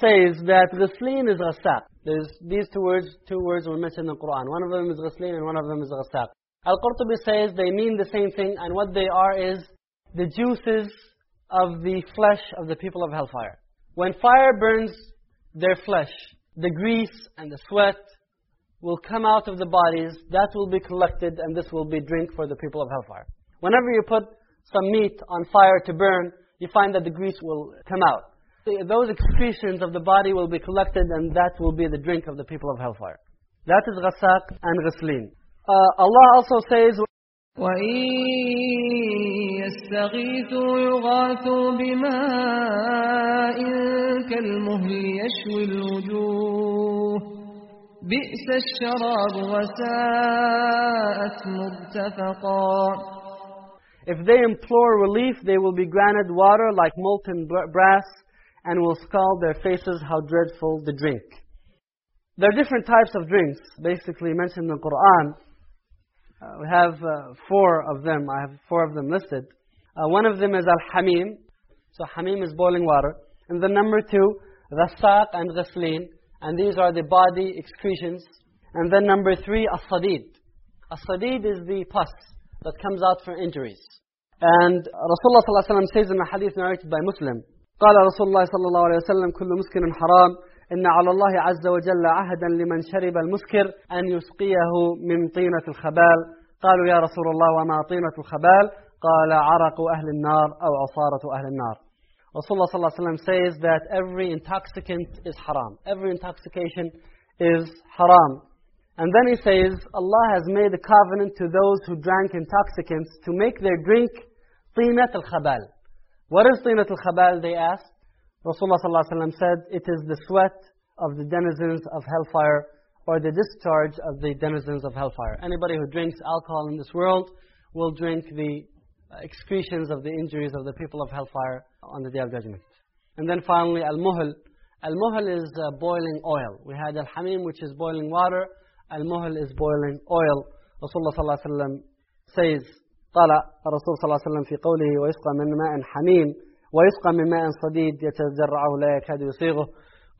[SPEAKER 1] says that ghislin is ghassaq. There's these two words, two words were mentioned in the Quran. One of them is ghislin and one of them is ghassaq. Al-Qurtubi says they mean the same thing and what they are is the juices of the flesh of the people of hellfire. When fire burns their flesh, the grease and the sweat will come out of the bodies, that will be collected and this will be drink for the people of hellfire. Whenever you put some meat on fire to burn, you find that the grease will come out. Those excretions of the body will be collected and that will be the drink of the people of hellfire. That is ghasaq and ghislin. Uh, Allah also says,
[SPEAKER 2] وإن يستغيثوا يغاثوا بماء كالمهل يشوي الوجوه بئس الشراب وساءت مرتفقا
[SPEAKER 1] If they implore relief, they will be granted water like molten brass and will scald their faces how dreadful the drink. There are different types of drinks, basically mentioned in the Quran. Uh, we have uh, four of them. I have four of them listed. Uh, one of them is al-hamim. So hamim is boiling water. And the number two, ghassaq and ghislin. And these are the body excretions. And then number three, as-sadid. As-sadid is the pus that comes out from injuries. And Rasulullah ﷺ says in a hadith narrated by Muslim, قال رسول الله صلى الله عليه وسلم كل مسكر حرام إن على الله عز وجل عهدا لمن شرب المسكر أن يسقيه من طينة الخبال قالوا يا رسول الله وما طينة الخبال قال عرق أهل النار أو عصارة أهل النار Rasulullah صلى الله عليه وسلم says that every intoxicant is haram. Every intoxication is haram. And then he says, Allah has made a covenant to those who drank intoxicants to make their drink طينة الخبال. What is طينة الخبال, they asked. Rasulullah ﷺ said, it is the sweat of the denizens of hellfire or the discharge of the denizens of hellfire. Anybody who drinks alcohol in this world will drink the excretions of the injuries of the people of hellfire on the Day of Judgment. And then finally, al-muhl. Al-muhl is uh, boiling oil. We had al-hamim, which is boiling water. Al-muhl is boiling oil. Rasulullah sallallahu alaihi wasallam says, قال الرسول صلى الله عليه وسلم في قوله ويسقى من ماء حميم ويسقى من ماء صديد يتجرعه لا يكاد يصيغه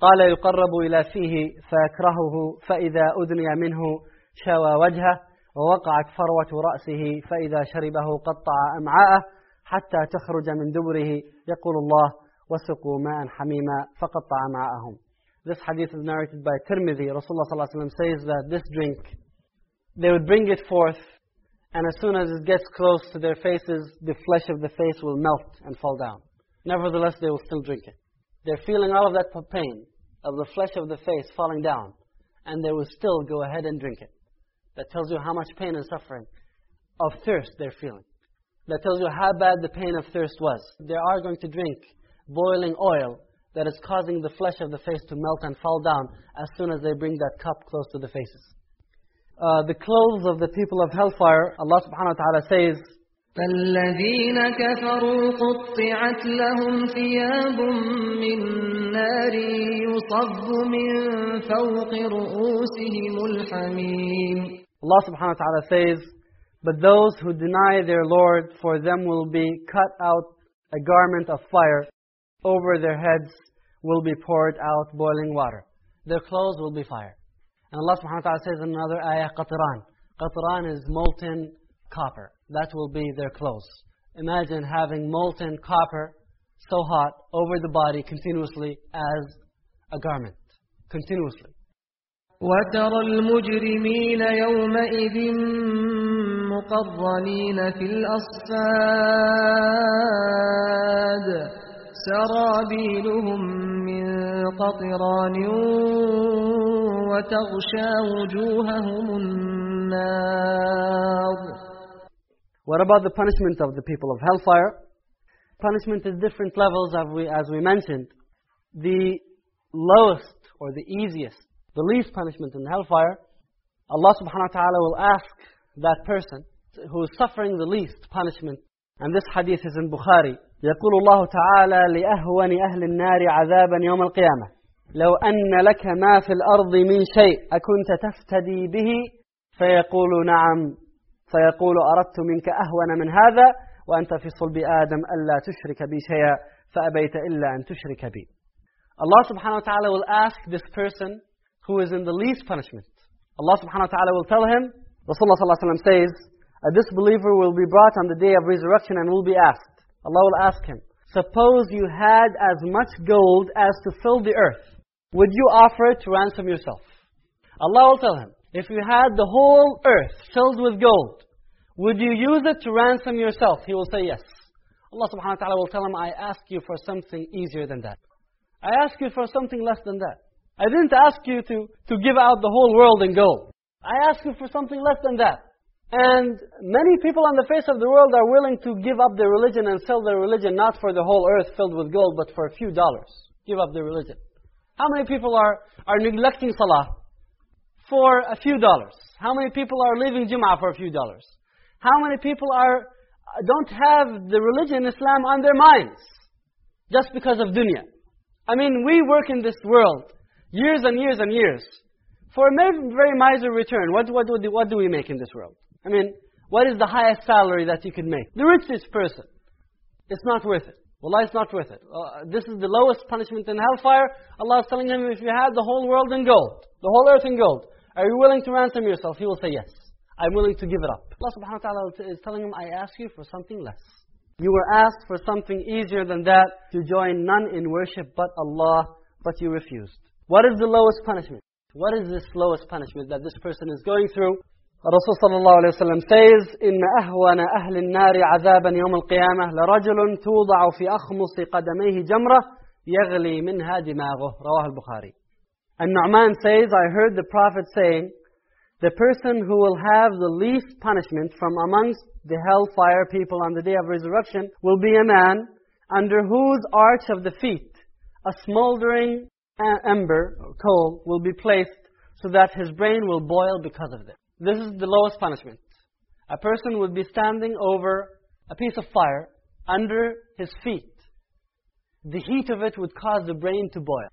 [SPEAKER 1] قال يقرب إلى فيه فيكرهه فإذا أدني منه شوى وجهه ووقعت فروة رأسه فإذا شربه قطع أمعاءه حتى تخرج من دبره يقول الله وسقوا ماء حميما فقطع أمعاءهم This hadith is narrated by Tirmidhi. Rasulullah ﷺ says that this drink, they would bring it forth, and as soon as it gets close to their faces, the flesh of the face will melt and fall down. Nevertheless, they will still drink it. They're feeling all of that pain of the flesh of the face falling down, and they will still go ahead and drink it. That tells you how much pain and suffering of thirst they're feeling. That tells you how bad the pain of thirst was. They are going to drink boiling oil that is causing the flesh of the face to melt and fall down as soon as they bring that cup close to the faces. Uh, the clothes of the people of hellfire, Allah subhanahu wa ta'ala says,
[SPEAKER 2] فالذين كفروا قطعت لهم ثياب من نار يصب من فوق رؤوسهم الحميم
[SPEAKER 1] Allah subhanahu wa ta'ala says, But those who deny their Lord, for them will be cut out a garment of fire. Over their heads will be poured out boiling water. Their clothes will be fire. And Allah subhanahu wa ta'ala says in another ayah, qatran. Qatran is molten copper. That will be their clothes. Imagine having molten copper so hot over the body continuously as a garment. Continuously.
[SPEAKER 2] وترى المجرمين يومئذ مقرنين في الأصفاد سرابيلهم من قطران وتغشى وجوههم النار
[SPEAKER 1] What about the punishment of the people of hellfire? Punishment is different levels as we, as we mentioned. The lowest or the easiest, the least punishment in hellfire, Allah subhanahu wa ta'ala will ask that person who is suffering the least punishment. And this hadith is in Bukhari. يقول الله تعالى لأهون أهل النار عذابا يوم القيامة لو أن لك ما في الأرض من شيء أكنت تفتدي به فيقول نعم فيقول أردت منك أهون من هذا وأنت في صلب آدم ألا تشرك بي شيئا فأبيت إلا أن تشرك بي Allah subhanahu wa ta'ala will ask this person who is in the least punishment. Allah subhanahu wa ta'ala will tell him, Rasulullah sallallahu alayhi wa says, a disbeliever will be brought on the day of resurrection and will be asked. Allah will ask him, suppose you had as much gold as to fill the earth. Would you offer it to ransom yourself? Allah will tell him, if you had the whole earth filled with gold, would you use it to ransom yourself? He will say yes. Allah subhanahu wa ta'ala will tell him, I ask you for something easier than that. I ask you for something less than that. I didn't ask you to, to give out the whole world in gold. I asked you for something less than that. And many people on the face of the world are willing to give up their religion and sell their religion not for the whole earth filled with gold, but for a few dollars. Give up their religion. How many people are, are neglecting salah for a few dollars? How many people are leaving Jum'ah for a few dollars? How many people are, don't have the religion Islam on their minds just because of dunya? I mean, we work in this world years and years and years for a very miser return. What, what, what, do, what do we make in this world? I mean, what is the highest salary that you can make? The richest person. It's not worth it. Wallah, it's not worth it. Uh, this is the lowest punishment in hellfire. Allah is telling him, if you had the whole world in gold, the whole earth in gold, are you willing to ransom yourself? He will say yes. I'm willing to give it up. Allah subhanahu wa ta'ala is telling him, I ask you for something less. You were asked for something easier than that, to join none in worship but Allah, but you refused. What is the lowest punishment? What is this lowest punishment that this person is going through? Rasul sallallahu alayhi wa sallam says, إِنَّ أَهْوَنَ أَهْلِ النَّارِ عَذَابًا يَوْمَ الْقِيَامَةِ لَرَجُلٌ تُوضَعُ فِي أَخْمُصِ قَدَمَيْهِ جَمْرَةٌ يَغْلِي مِنْهَا دِمَاغُهُ رواه البخاري. And Nu'man says, I heard the Prophet saying, the person who will have the least punishment from amongst the hellfire people on the day of resurrection will be a man under whose arch of the feet a smoldering ember, coal, will be placed so that his brain will boil because of this. This is the lowest punishment. A person would be standing over a piece of fire under his feet. The heat of it would cause the brain to boil.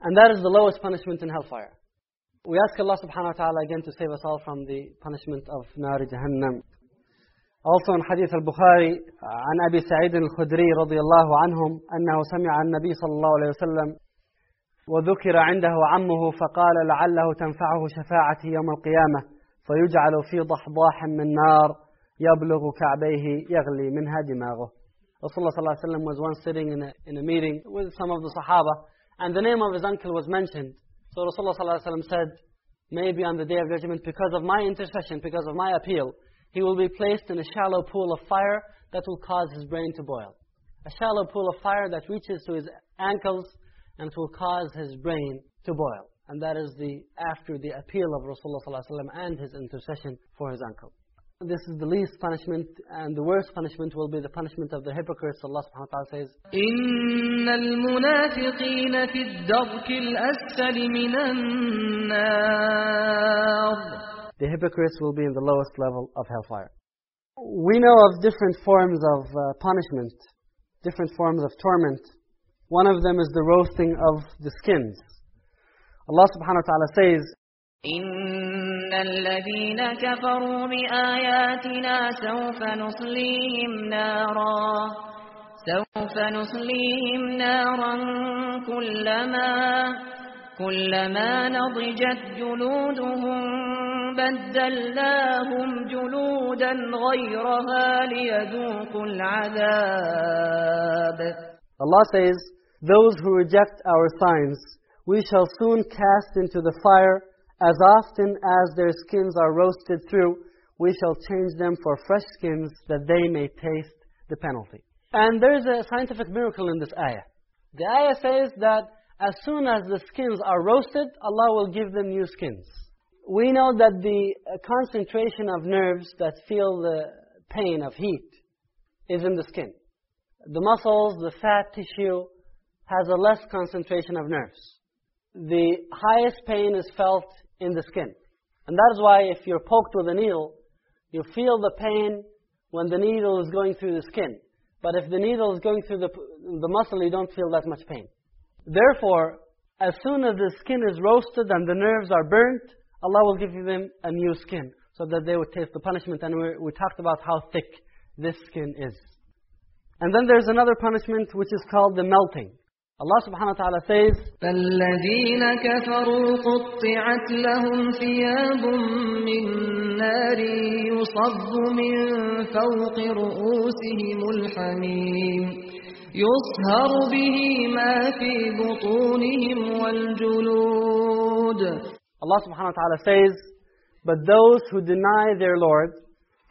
[SPEAKER 1] And that is the lowest punishment in hellfire. We ask Allah subhanahu wa ta'ala again to save us all from the punishment of Nari Jahannam. Also in Hadith al-Bukhari, عن أبي سعيد الخدري رضي الله عنهم أنه سمع النبي صلى الله عليه وسلم وذكر عنده عمه فقال لعله تنفعه شفاعتي يوم القيامة فيجعل في ضحضاح من نار يبلغ كعبيه يغلي منها دماغه Rasulullah صلى الله عليه وسلم was once sitting in a, in a meeting with some of the Sahaba and the name of his uncle was mentioned. So Rasulullah صلى الله عليه وسلم said, maybe on the day of judgment because of my intercession, because of my appeal, he will be placed in a shallow pool of fire that will cause his brain to boil. A shallow pool of fire that reaches to his ankles and it will cause his brain to boil. And that is the after the appeal of Rasulullah ﷺ and his intercession for his uncle. This is the least punishment, and the worst punishment will be the punishment of the hypocrites. Allah subhanahu wa ta'ala says,
[SPEAKER 2] إن المنافقين في الدرك الأسفل من النار
[SPEAKER 1] The hypocrites will be in the lowest level of hellfire. We know of different forms of uh, punishment, different forms of torment. One of them is the roasting of the skins. Allah subhanahu wa ta'ala says,
[SPEAKER 3] إن الذين كفروا بآياتنا سوف نصليهم نارا سوف نصليهم نارا كلما كلما نضجت جلودهم بدلناهم جلودا غيرها ليذوقوا العذاب
[SPEAKER 1] Allah says, Those who reject our signs, we shall soon cast into the fire, as often as their skins are roasted through, we shall change them for fresh skins, that they may taste the penalty. And there is a scientific miracle in this ayah. The ayah says that as soon as the skins are roasted, Allah will give them new skins. We know that the concentration of nerves that feel the pain of heat is in the skin. The muscles, the fat tissue, has a less concentration of nerves. The highest pain is felt in the skin. And that is why if you're poked with a needle, you feel the pain when the needle is going through the skin. But if the needle is going through the, the muscle, you don't feel that much pain. Therefore, as soon as the skin is roasted and the nerves are burnt, Allah will give them a new skin so that they would taste the punishment. And we, we talked about how thick this skin is. And then there's another punishment which is called the melting. Allah subhanahu wa ta'ala says,
[SPEAKER 2] فالذين كفروا قطعت لهم ثياب من نار يصب من فوق رؤوسهم الحميم يصهر به ما في بطونهم والجلود
[SPEAKER 1] Allah subhanahu wa ta'ala says, But those who deny their Lord,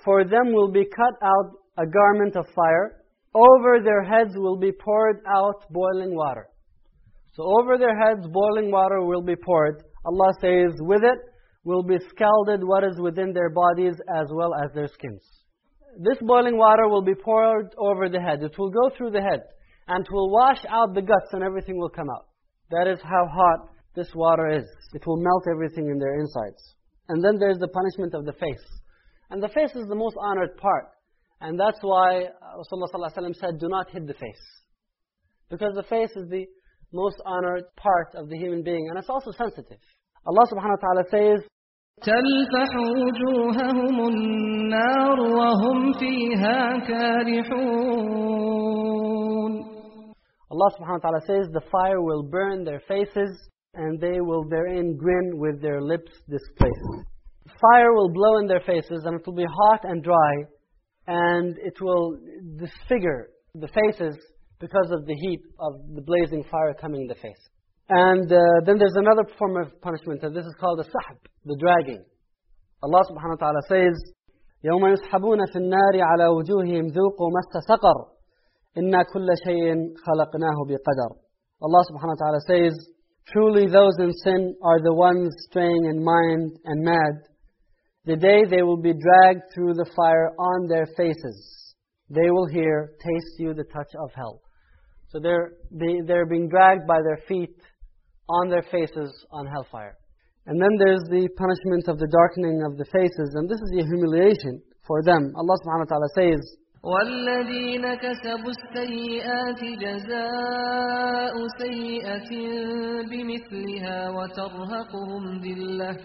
[SPEAKER 1] for them will be cut out a garment of fire, over their heads will be poured out boiling water. So over their heads boiling water will be poured. Allah says, with it will be scalded what is within their bodies as well as their skins. This boiling water will be poured over the head. It will go through the head and will wash out the guts and everything will come out. That is how hot this water is. It will melt everything in their insides. And then there's the punishment of the face. And the face is the most honored part. And that's why Rasulullah ﷺ said, do not hit the face. Because the face is the most honored part of the human being. And it's also sensitive. Allah subhanahu wa ta'ala says,
[SPEAKER 2] تلفح وجوههم النار وهم فيها كارحون
[SPEAKER 1] Allah subhanahu wa ta'ala says, the fire will burn their faces and they will therein grin with their lips displayed. Fire will blow in their faces and it will be hot and dry and it will disfigure the faces because of the heat of the blazing fire coming in the face. And uh, then there's another form of punishment, and this is called the sahb, the dragging. Allah subhanahu wa ta'ala says, يَوْمَ يُسْحَبُونَ فِي النَّارِ عَلَى وُجُوهِهِمْ ذُوقُوا مَسَّ سَقَرٍ إِنَّا كُلَّ شَيْءٍ خَلَقْنَاهُ بِقَدَرٍ Allah subhanahu wa ta'ala says, Truly those in sin are the ones straying in mind and mad. The day they will be dragged through the fire on their faces. They will hear, taste you the touch of hell. So they're, be, they're being dragged by their feet on their faces on hellfire. And then there's the punishment of the darkening of the faces, and this is the humiliation for them. Allah subhanahu wa ta'ala says,
[SPEAKER 2] والذين كسبوا السيئات جزاء سيئة بمثلها وترهقهم ذلة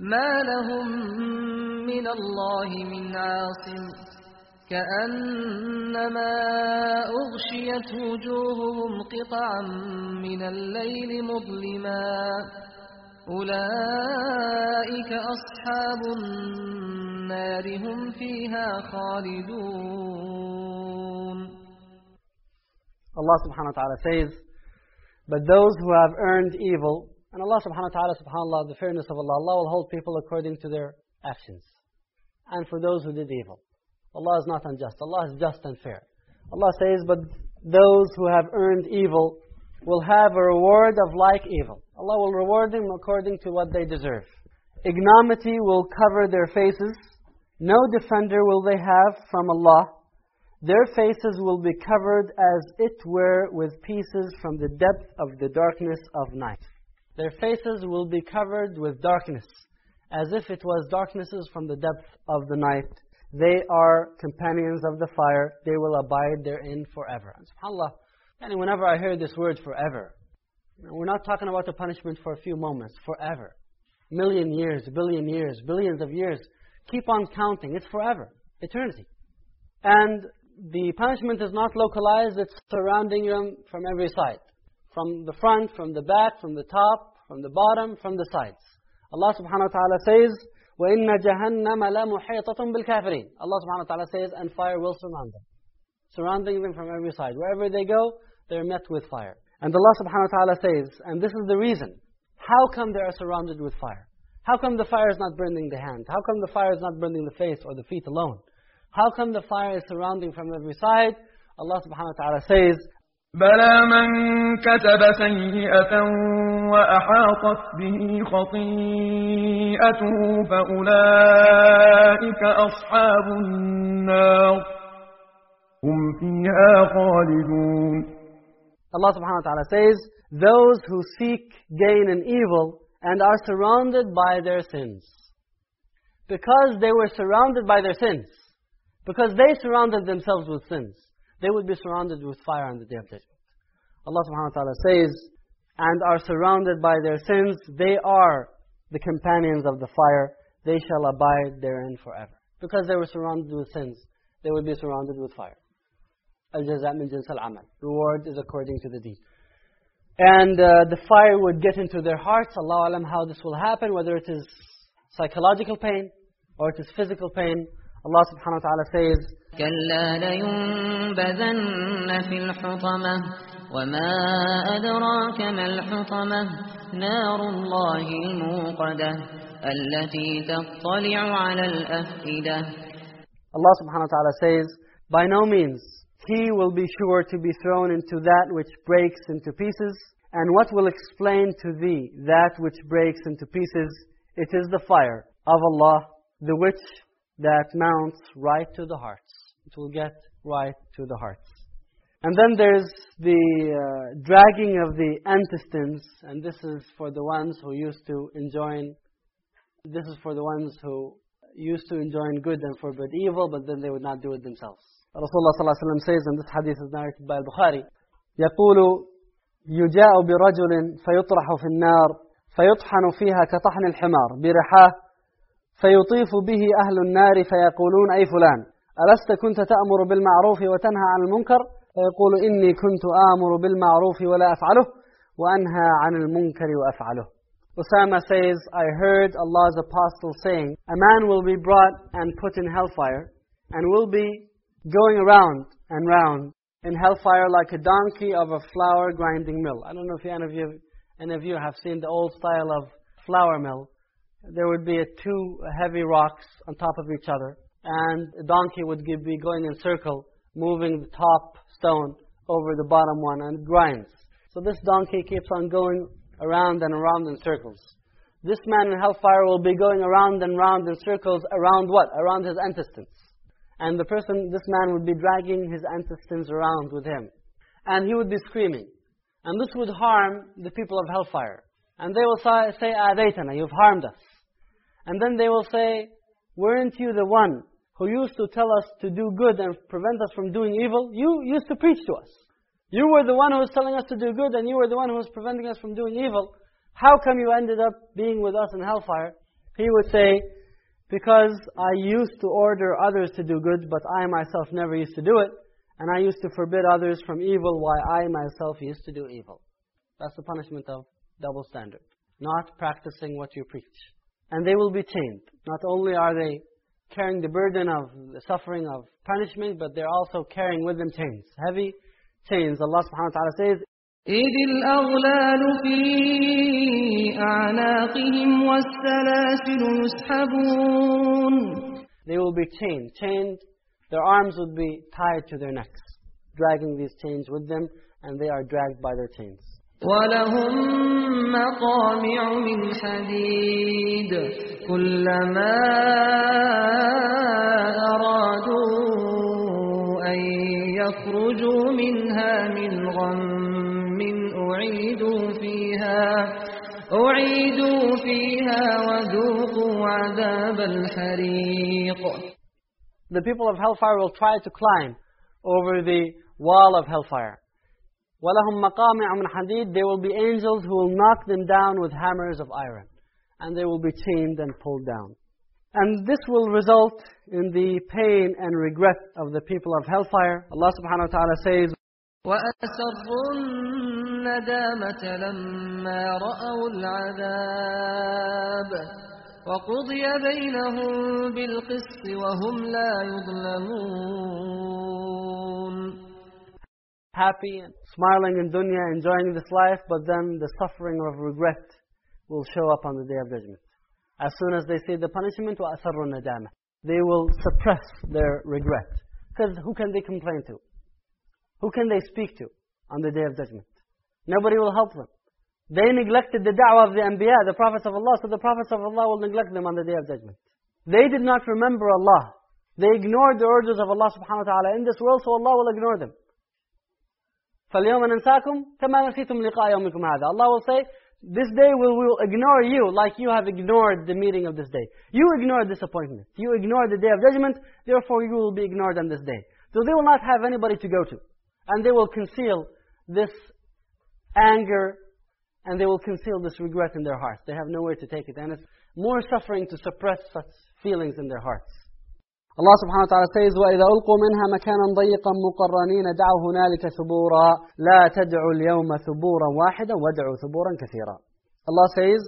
[SPEAKER 2] ما لهم من الله من عاصم كأنما أغشيت وجوههم قطعا من الليل مظلما. أولئك أصحاب النار هم فيها خالدون.
[SPEAKER 1] Subhanahu wa ta'ala says, But those who have earned evil, and Allah subhanahu wa ta'ala, subhanAllah, the fairness of Allah, Allah will hold people according to their actions. And for those who did evil. Allah is not unjust. Allah is just and fair. Allah says, but those who have earned evil will have a reward of like evil. Allah will reward them according to what they deserve. Ignominy will cover their faces. No defender will they have from Allah. Their faces will be covered as it were with pieces from the depth of the darkness of night. Their faces will be covered with darkness, as if it was darknesses from the depth of the night. They are companions of the fire. They will abide therein forever. And subhanAllah, and whenever I hear this word forever, we're not talking about the punishment for a few moments, forever. million years, billion years, billions of years. Keep on counting. It's forever, eternity. And the punishment is not localized, it's surrounding them from every side From the front, from the back, from the top, from the bottom, from the sides. Allah subhanahu wa ta'ala says, وَإِنَّ جَهَنَّمَ لَمُحِيطَةٌ بِالْكَافِرِينَ Allah subhanahu wa ta'ala says, and fire will surround them. Surrounding them from every side. Wherever they go, they're met with fire. And Allah subhanahu wa ta'ala says, and this is the reason, how come they are surrounded with fire? How come the fire is not burning the hands? How come the fire is not burning the face or the feet alone? How come the fire is surrounding from every side? Allah subhanahu wa ta'ala says,
[SPEAKER 4] بلى من كتب سيئة وأحاطت به خطيئته فأولئك أصحاب النار هم فيها خالدون
[SPEAKER 1] Allah subhanahu wa ta'ala says, those who seek gain in evil and are surrounded by their sins. Because they were surrounded by their sins, because they surrounded themselves with sins, they would be surrounded with fire on the day of judgment. Allah subhanahu wa ta'ala says, and are surrounded by their sins, they are the companions of the fire, they shall abide therein forever. Because they were surrounded with sins, they would be surrounded with fire. Al-jaza min jins al-amal. Reward is according to the deed. And uh, the fire would get into their hearts. Allah alam how this will happen, whether it is psychological pain or it is physical pain. Allah subhanahu wa ta'ala says,
[SPEAKER 3] كلا لينبذن في الحطمة وما أدراك ما الحطمة نار الله الموقدة التي تطلع على الأفئدة
[SPEAKER 1] Allah subhanahu wa ta'ala says, By no means, he will be sure to be thrown into that which breaks into pieces. And what will explain to thee that which breaks into pieces? It is the fire of Allah, the which that mounts right to the hearts. It will get right to the hearts. And then there's the uh, dragging of the intestines, and this is for the ones who used to enjoy, this is for the ones who used to enjoy good and forbid evil, but then they would not do it themselves. Rasulullah ﷺ says, and this hadith is narrated by Al-Bukhari, يقول يجاء برجل فيطرح في النار فيطحن فيها كطحن الحمار برحاه فيطيف به أهل النار فيقولون أي فلان ألست كنت تأمر بالمعروف وتنهى عن المنكر فيقول إني كنت آمر بالمعروف ولا أفعله وأنهى عن المنكر وأفعله Usama says, I heard Allah's apostle saying, a man will be brought and put in hellfire and will be going around and round in hellfire like a donkey of a flour grinding mill. I don't know if any of you, any of you have seen the old style of flour mill. There would be two heavy rocks on top of each other, and a donkey would be going in circle, moving the top stone over the bottom one, and it grinds. So this donkey keeps on going around and around in circles. This man in hellfire will be going around and round in circles around what? Around his intestines. And the person, this man would be dragging his intestines around with him. And he would be screaming. And this would harm the people of hellfire. And they will say, Adaytana, you've harmed us. And then they will say, weren't you the one who used to tell us to do good and prevent us from doing evil? You used to preach to us. You were the one who was telling us to do good and you were the one who was preventing us from doing evil. How come you ended up being with us in hellfire? He would say, because I used to order others to do good, but I myself never used to do it. And I used to forbid others from evil, while I myself used to do evil. That's the punishment of double standard. Not practicing what you preach And they will be chained. Not only are they carrying the burden of the suffering of punishment, but they're also carrying with them chains. Heavy chains. Allah subhanahu wa ta'ala says,
[SPEAKER 2] إذ الأغلال في أعناقهم والسلاسل يسحبون
[SPEAKER 1] They will be chained. Chained, their arms would be tied to their necks, dragging these chains with them, and they are dragged by their chains.
[SPEAKER 2] ولهم مقامع من حديد كلما أرادوا أن يخرجوا منها من غم أعيدوا فيها أعيدوا فيها وذوقوا عذاب الحريق
[SPEAKER 1] The people of hellfire will try to climb over the wall of hellfire. وَلَهُمْ مَقَامِعُ مِنْ حَدِيدٍ There will be angels who will knock them down with hammers of iron. and they will be chained and pulled down. And this will result in the pain and regret of the people of hellfire. Allah subhanahu wa ta'ala says,
[SPEAKER 2] وأسروا الندامة لما رأوا العذاب وقضي بينهم بالقسط وهم لا يظلمون
[SPEAKER 1] happy and smiling in dunya, enjoying this life, but then the suffering of regret will show up on the day of judgment. As soon as they see the punishment, وَأَسَرُّ النَّدَامَةِ They will suppress their regret. Because who can they complain to? Who can they speak to on the day of judgment? Nobody will help them. They neglected the da'wah of the anbiya, the prophets of Allah, so the prophets of Allah will neglect them on the day of judgment. They did not remember Allah. They ignored the orders of Allah subhanahu wa ta'ala in this world, so Allah will ignore them. فَالْيَوْمَ نَنْسَاكُمْ كَمَا نَسِيتُمْ لِقَاءَ يَوْمِكُمْ هَذَا Allah will say, this day we will ignore you like you have ignored the meeting of this day. You ignored this appointment. You ignored the day of judgment, therefore you will be ignored on this day. So they will not have anybody to go to. And they will conceal this anger and they will conceal this regret in their hearts. They have nowhere to take it. And it's more suffering to suppress such feelings in their hearts. Allah subhanahu wa ta'ala says, وَإِذَا أُلْقُوا مِنْهَا مَكَانًا ضَيِّقًا مُقَرَّنِينَ دَعَوْا هُنَالِكَ ثُبُورًا لَا تَدْعُوا الْيَوْمَ ثُبُورًا وَاحِدًا وَادْعُوا ثُبُورًا كَثِيرًا Allah says,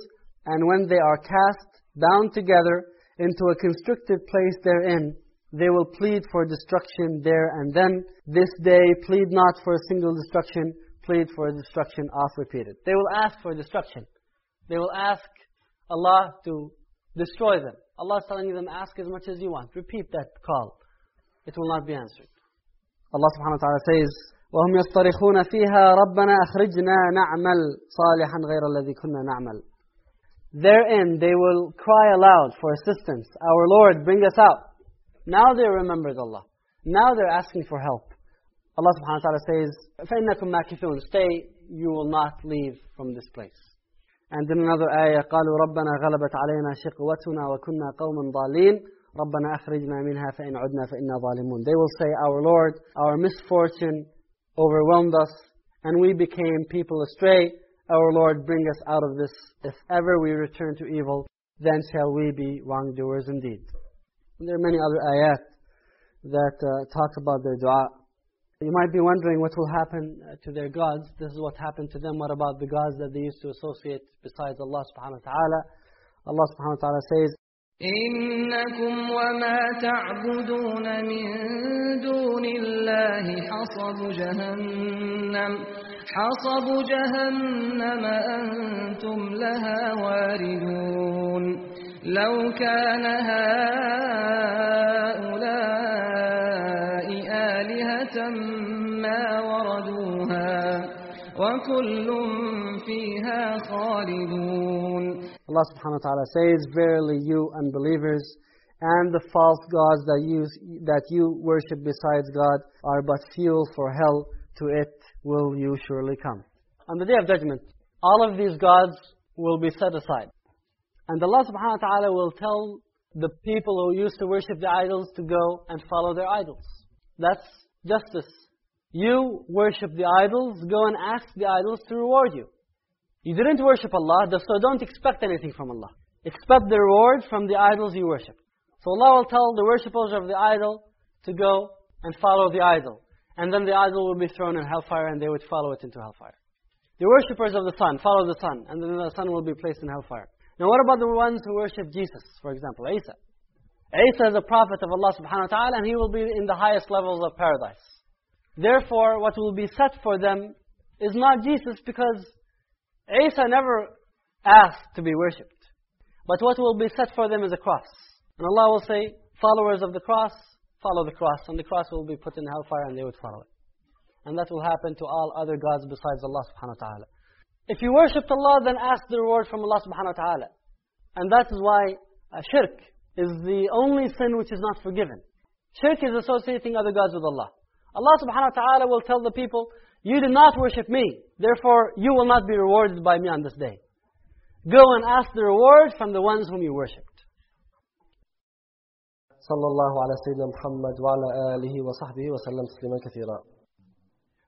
[SPEAKER 1] and when they are cast down together into a constricted place therein, they will plead for destruction there and then. This day, plead not for a single destruction, plead for destruction oft repeated. They will ask for destruction. They will ask Allah to destroy them. Allah is telling them, ask as much as you want. Repeat that call. It will not be answered. Allah subhanahu wa ta'ala says, وَهُمْ يَصْطَرِخُونَ فِيهَا رَبَّنَا أَخْرِجْنَا نَعْمَلْ صَالِحًا غَيْرَ الَّذِي كُنَّا نَعْمَلْ Therein they will cry aloud for assistance. Our Lord, bring us out. Now they remembered Allah. Now they're asking for help. Allah subhanahu wa ta'ala says, فَإِنَّكُمْ مَاكِثُونَ Stay, you will not leave from this place. And in another ayah, قالوا ربنا غلبت علينا شقوتنا وكنا قوما ضالين ربنا أخرجنا منها فإن عدنا فإنا ظالمون They will say, Our Lord, our misfortune overwhelmed us and we became people astray. Our Lord, bring us out of this. If ever we return to evil, then shall we be wrongdoers indeed. And there are many other ayat that uh, talk about their dua. You might be wondering what will happen uh, to their gods. This is what happened to them. What about the gods that they used to associate besides Allah subhanahu wa ta'ala? Allah subhanahu wa ta'ala says,
[SPEAKER 2] إنكم وما تعبدون من دون الله حصب جهنم حصب جهنم أنتم لها واردون لو كان هؤلاء آلهة ما وردوها وكل فيها خالدون
[SPEAKER 1] Allah subhanahu wa ta'ala says, Verily you unbelievers and the false gods that you, that you worship besides God are but fuel for hell, to it will you surely come. On the day of judgment, all of these gods will be set aside. And Allah subhanahu wa ta'ala will tell the people who used to worship the idols to go and follow their idols. That's justice. You worship the idols, go and ask the idols to reward you. You didn't worship Allah, so don't expect anything from Allah. Expect the reward from the idols you worship. So Allah will tell the worshippers of the idol to go and follow the idol. And then the idol will be thrown in hellfire and they would follow it into hellfire. The worshippers of the sun follow the sun and then the sun will be placed in hellfire. Now what about the ones who worship Jesus, for example, Isa? Isa is a prophet of Allah subhanahu wa ta'ala and he will be in the highest levels of paradise. Therefore, what will be set for them is not Jesus because Isa never asked to be worshipped. But what will be set for them is a cross. And Allah will say, followers of the cross, follow the cross. And the cross will be put in hellfire and they would follow it. And that will happen to all other gods besides Allah subhanahu wa ta'ala. If you worshipped Allah, then ask the reward from Allah subhanahu wa ta'ala. And that is why shirk is the only sin which is not forgiven. Shirk is associating other gods with Allah. Allah subhanahu wa ta'ala will tell the people, you did not worship me, therefore you will not be rewarded by me on this day. Go and ask the reward from the ones whom you worshipped.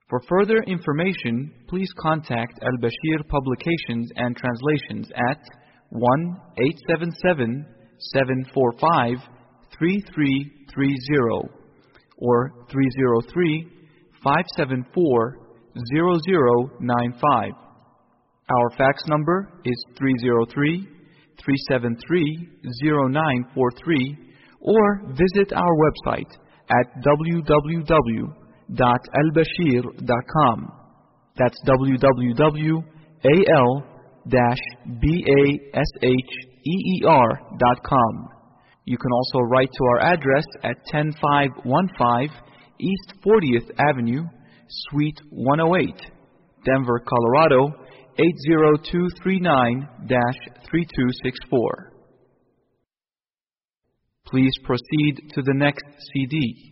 [SPEAKER 5] For further information, please contact Al-Bashir Publications and Translations at 1-877- 745 3330 or 303 574 0095. Our fax number is 303 373 0943 or visit our website at www.albashir.com. That's www.al-basheer.com. You can also write to our address at 10515 East 40th Avenue, Suite 108, Denver, Colorado 80239-3264. Please proceed to the next CD.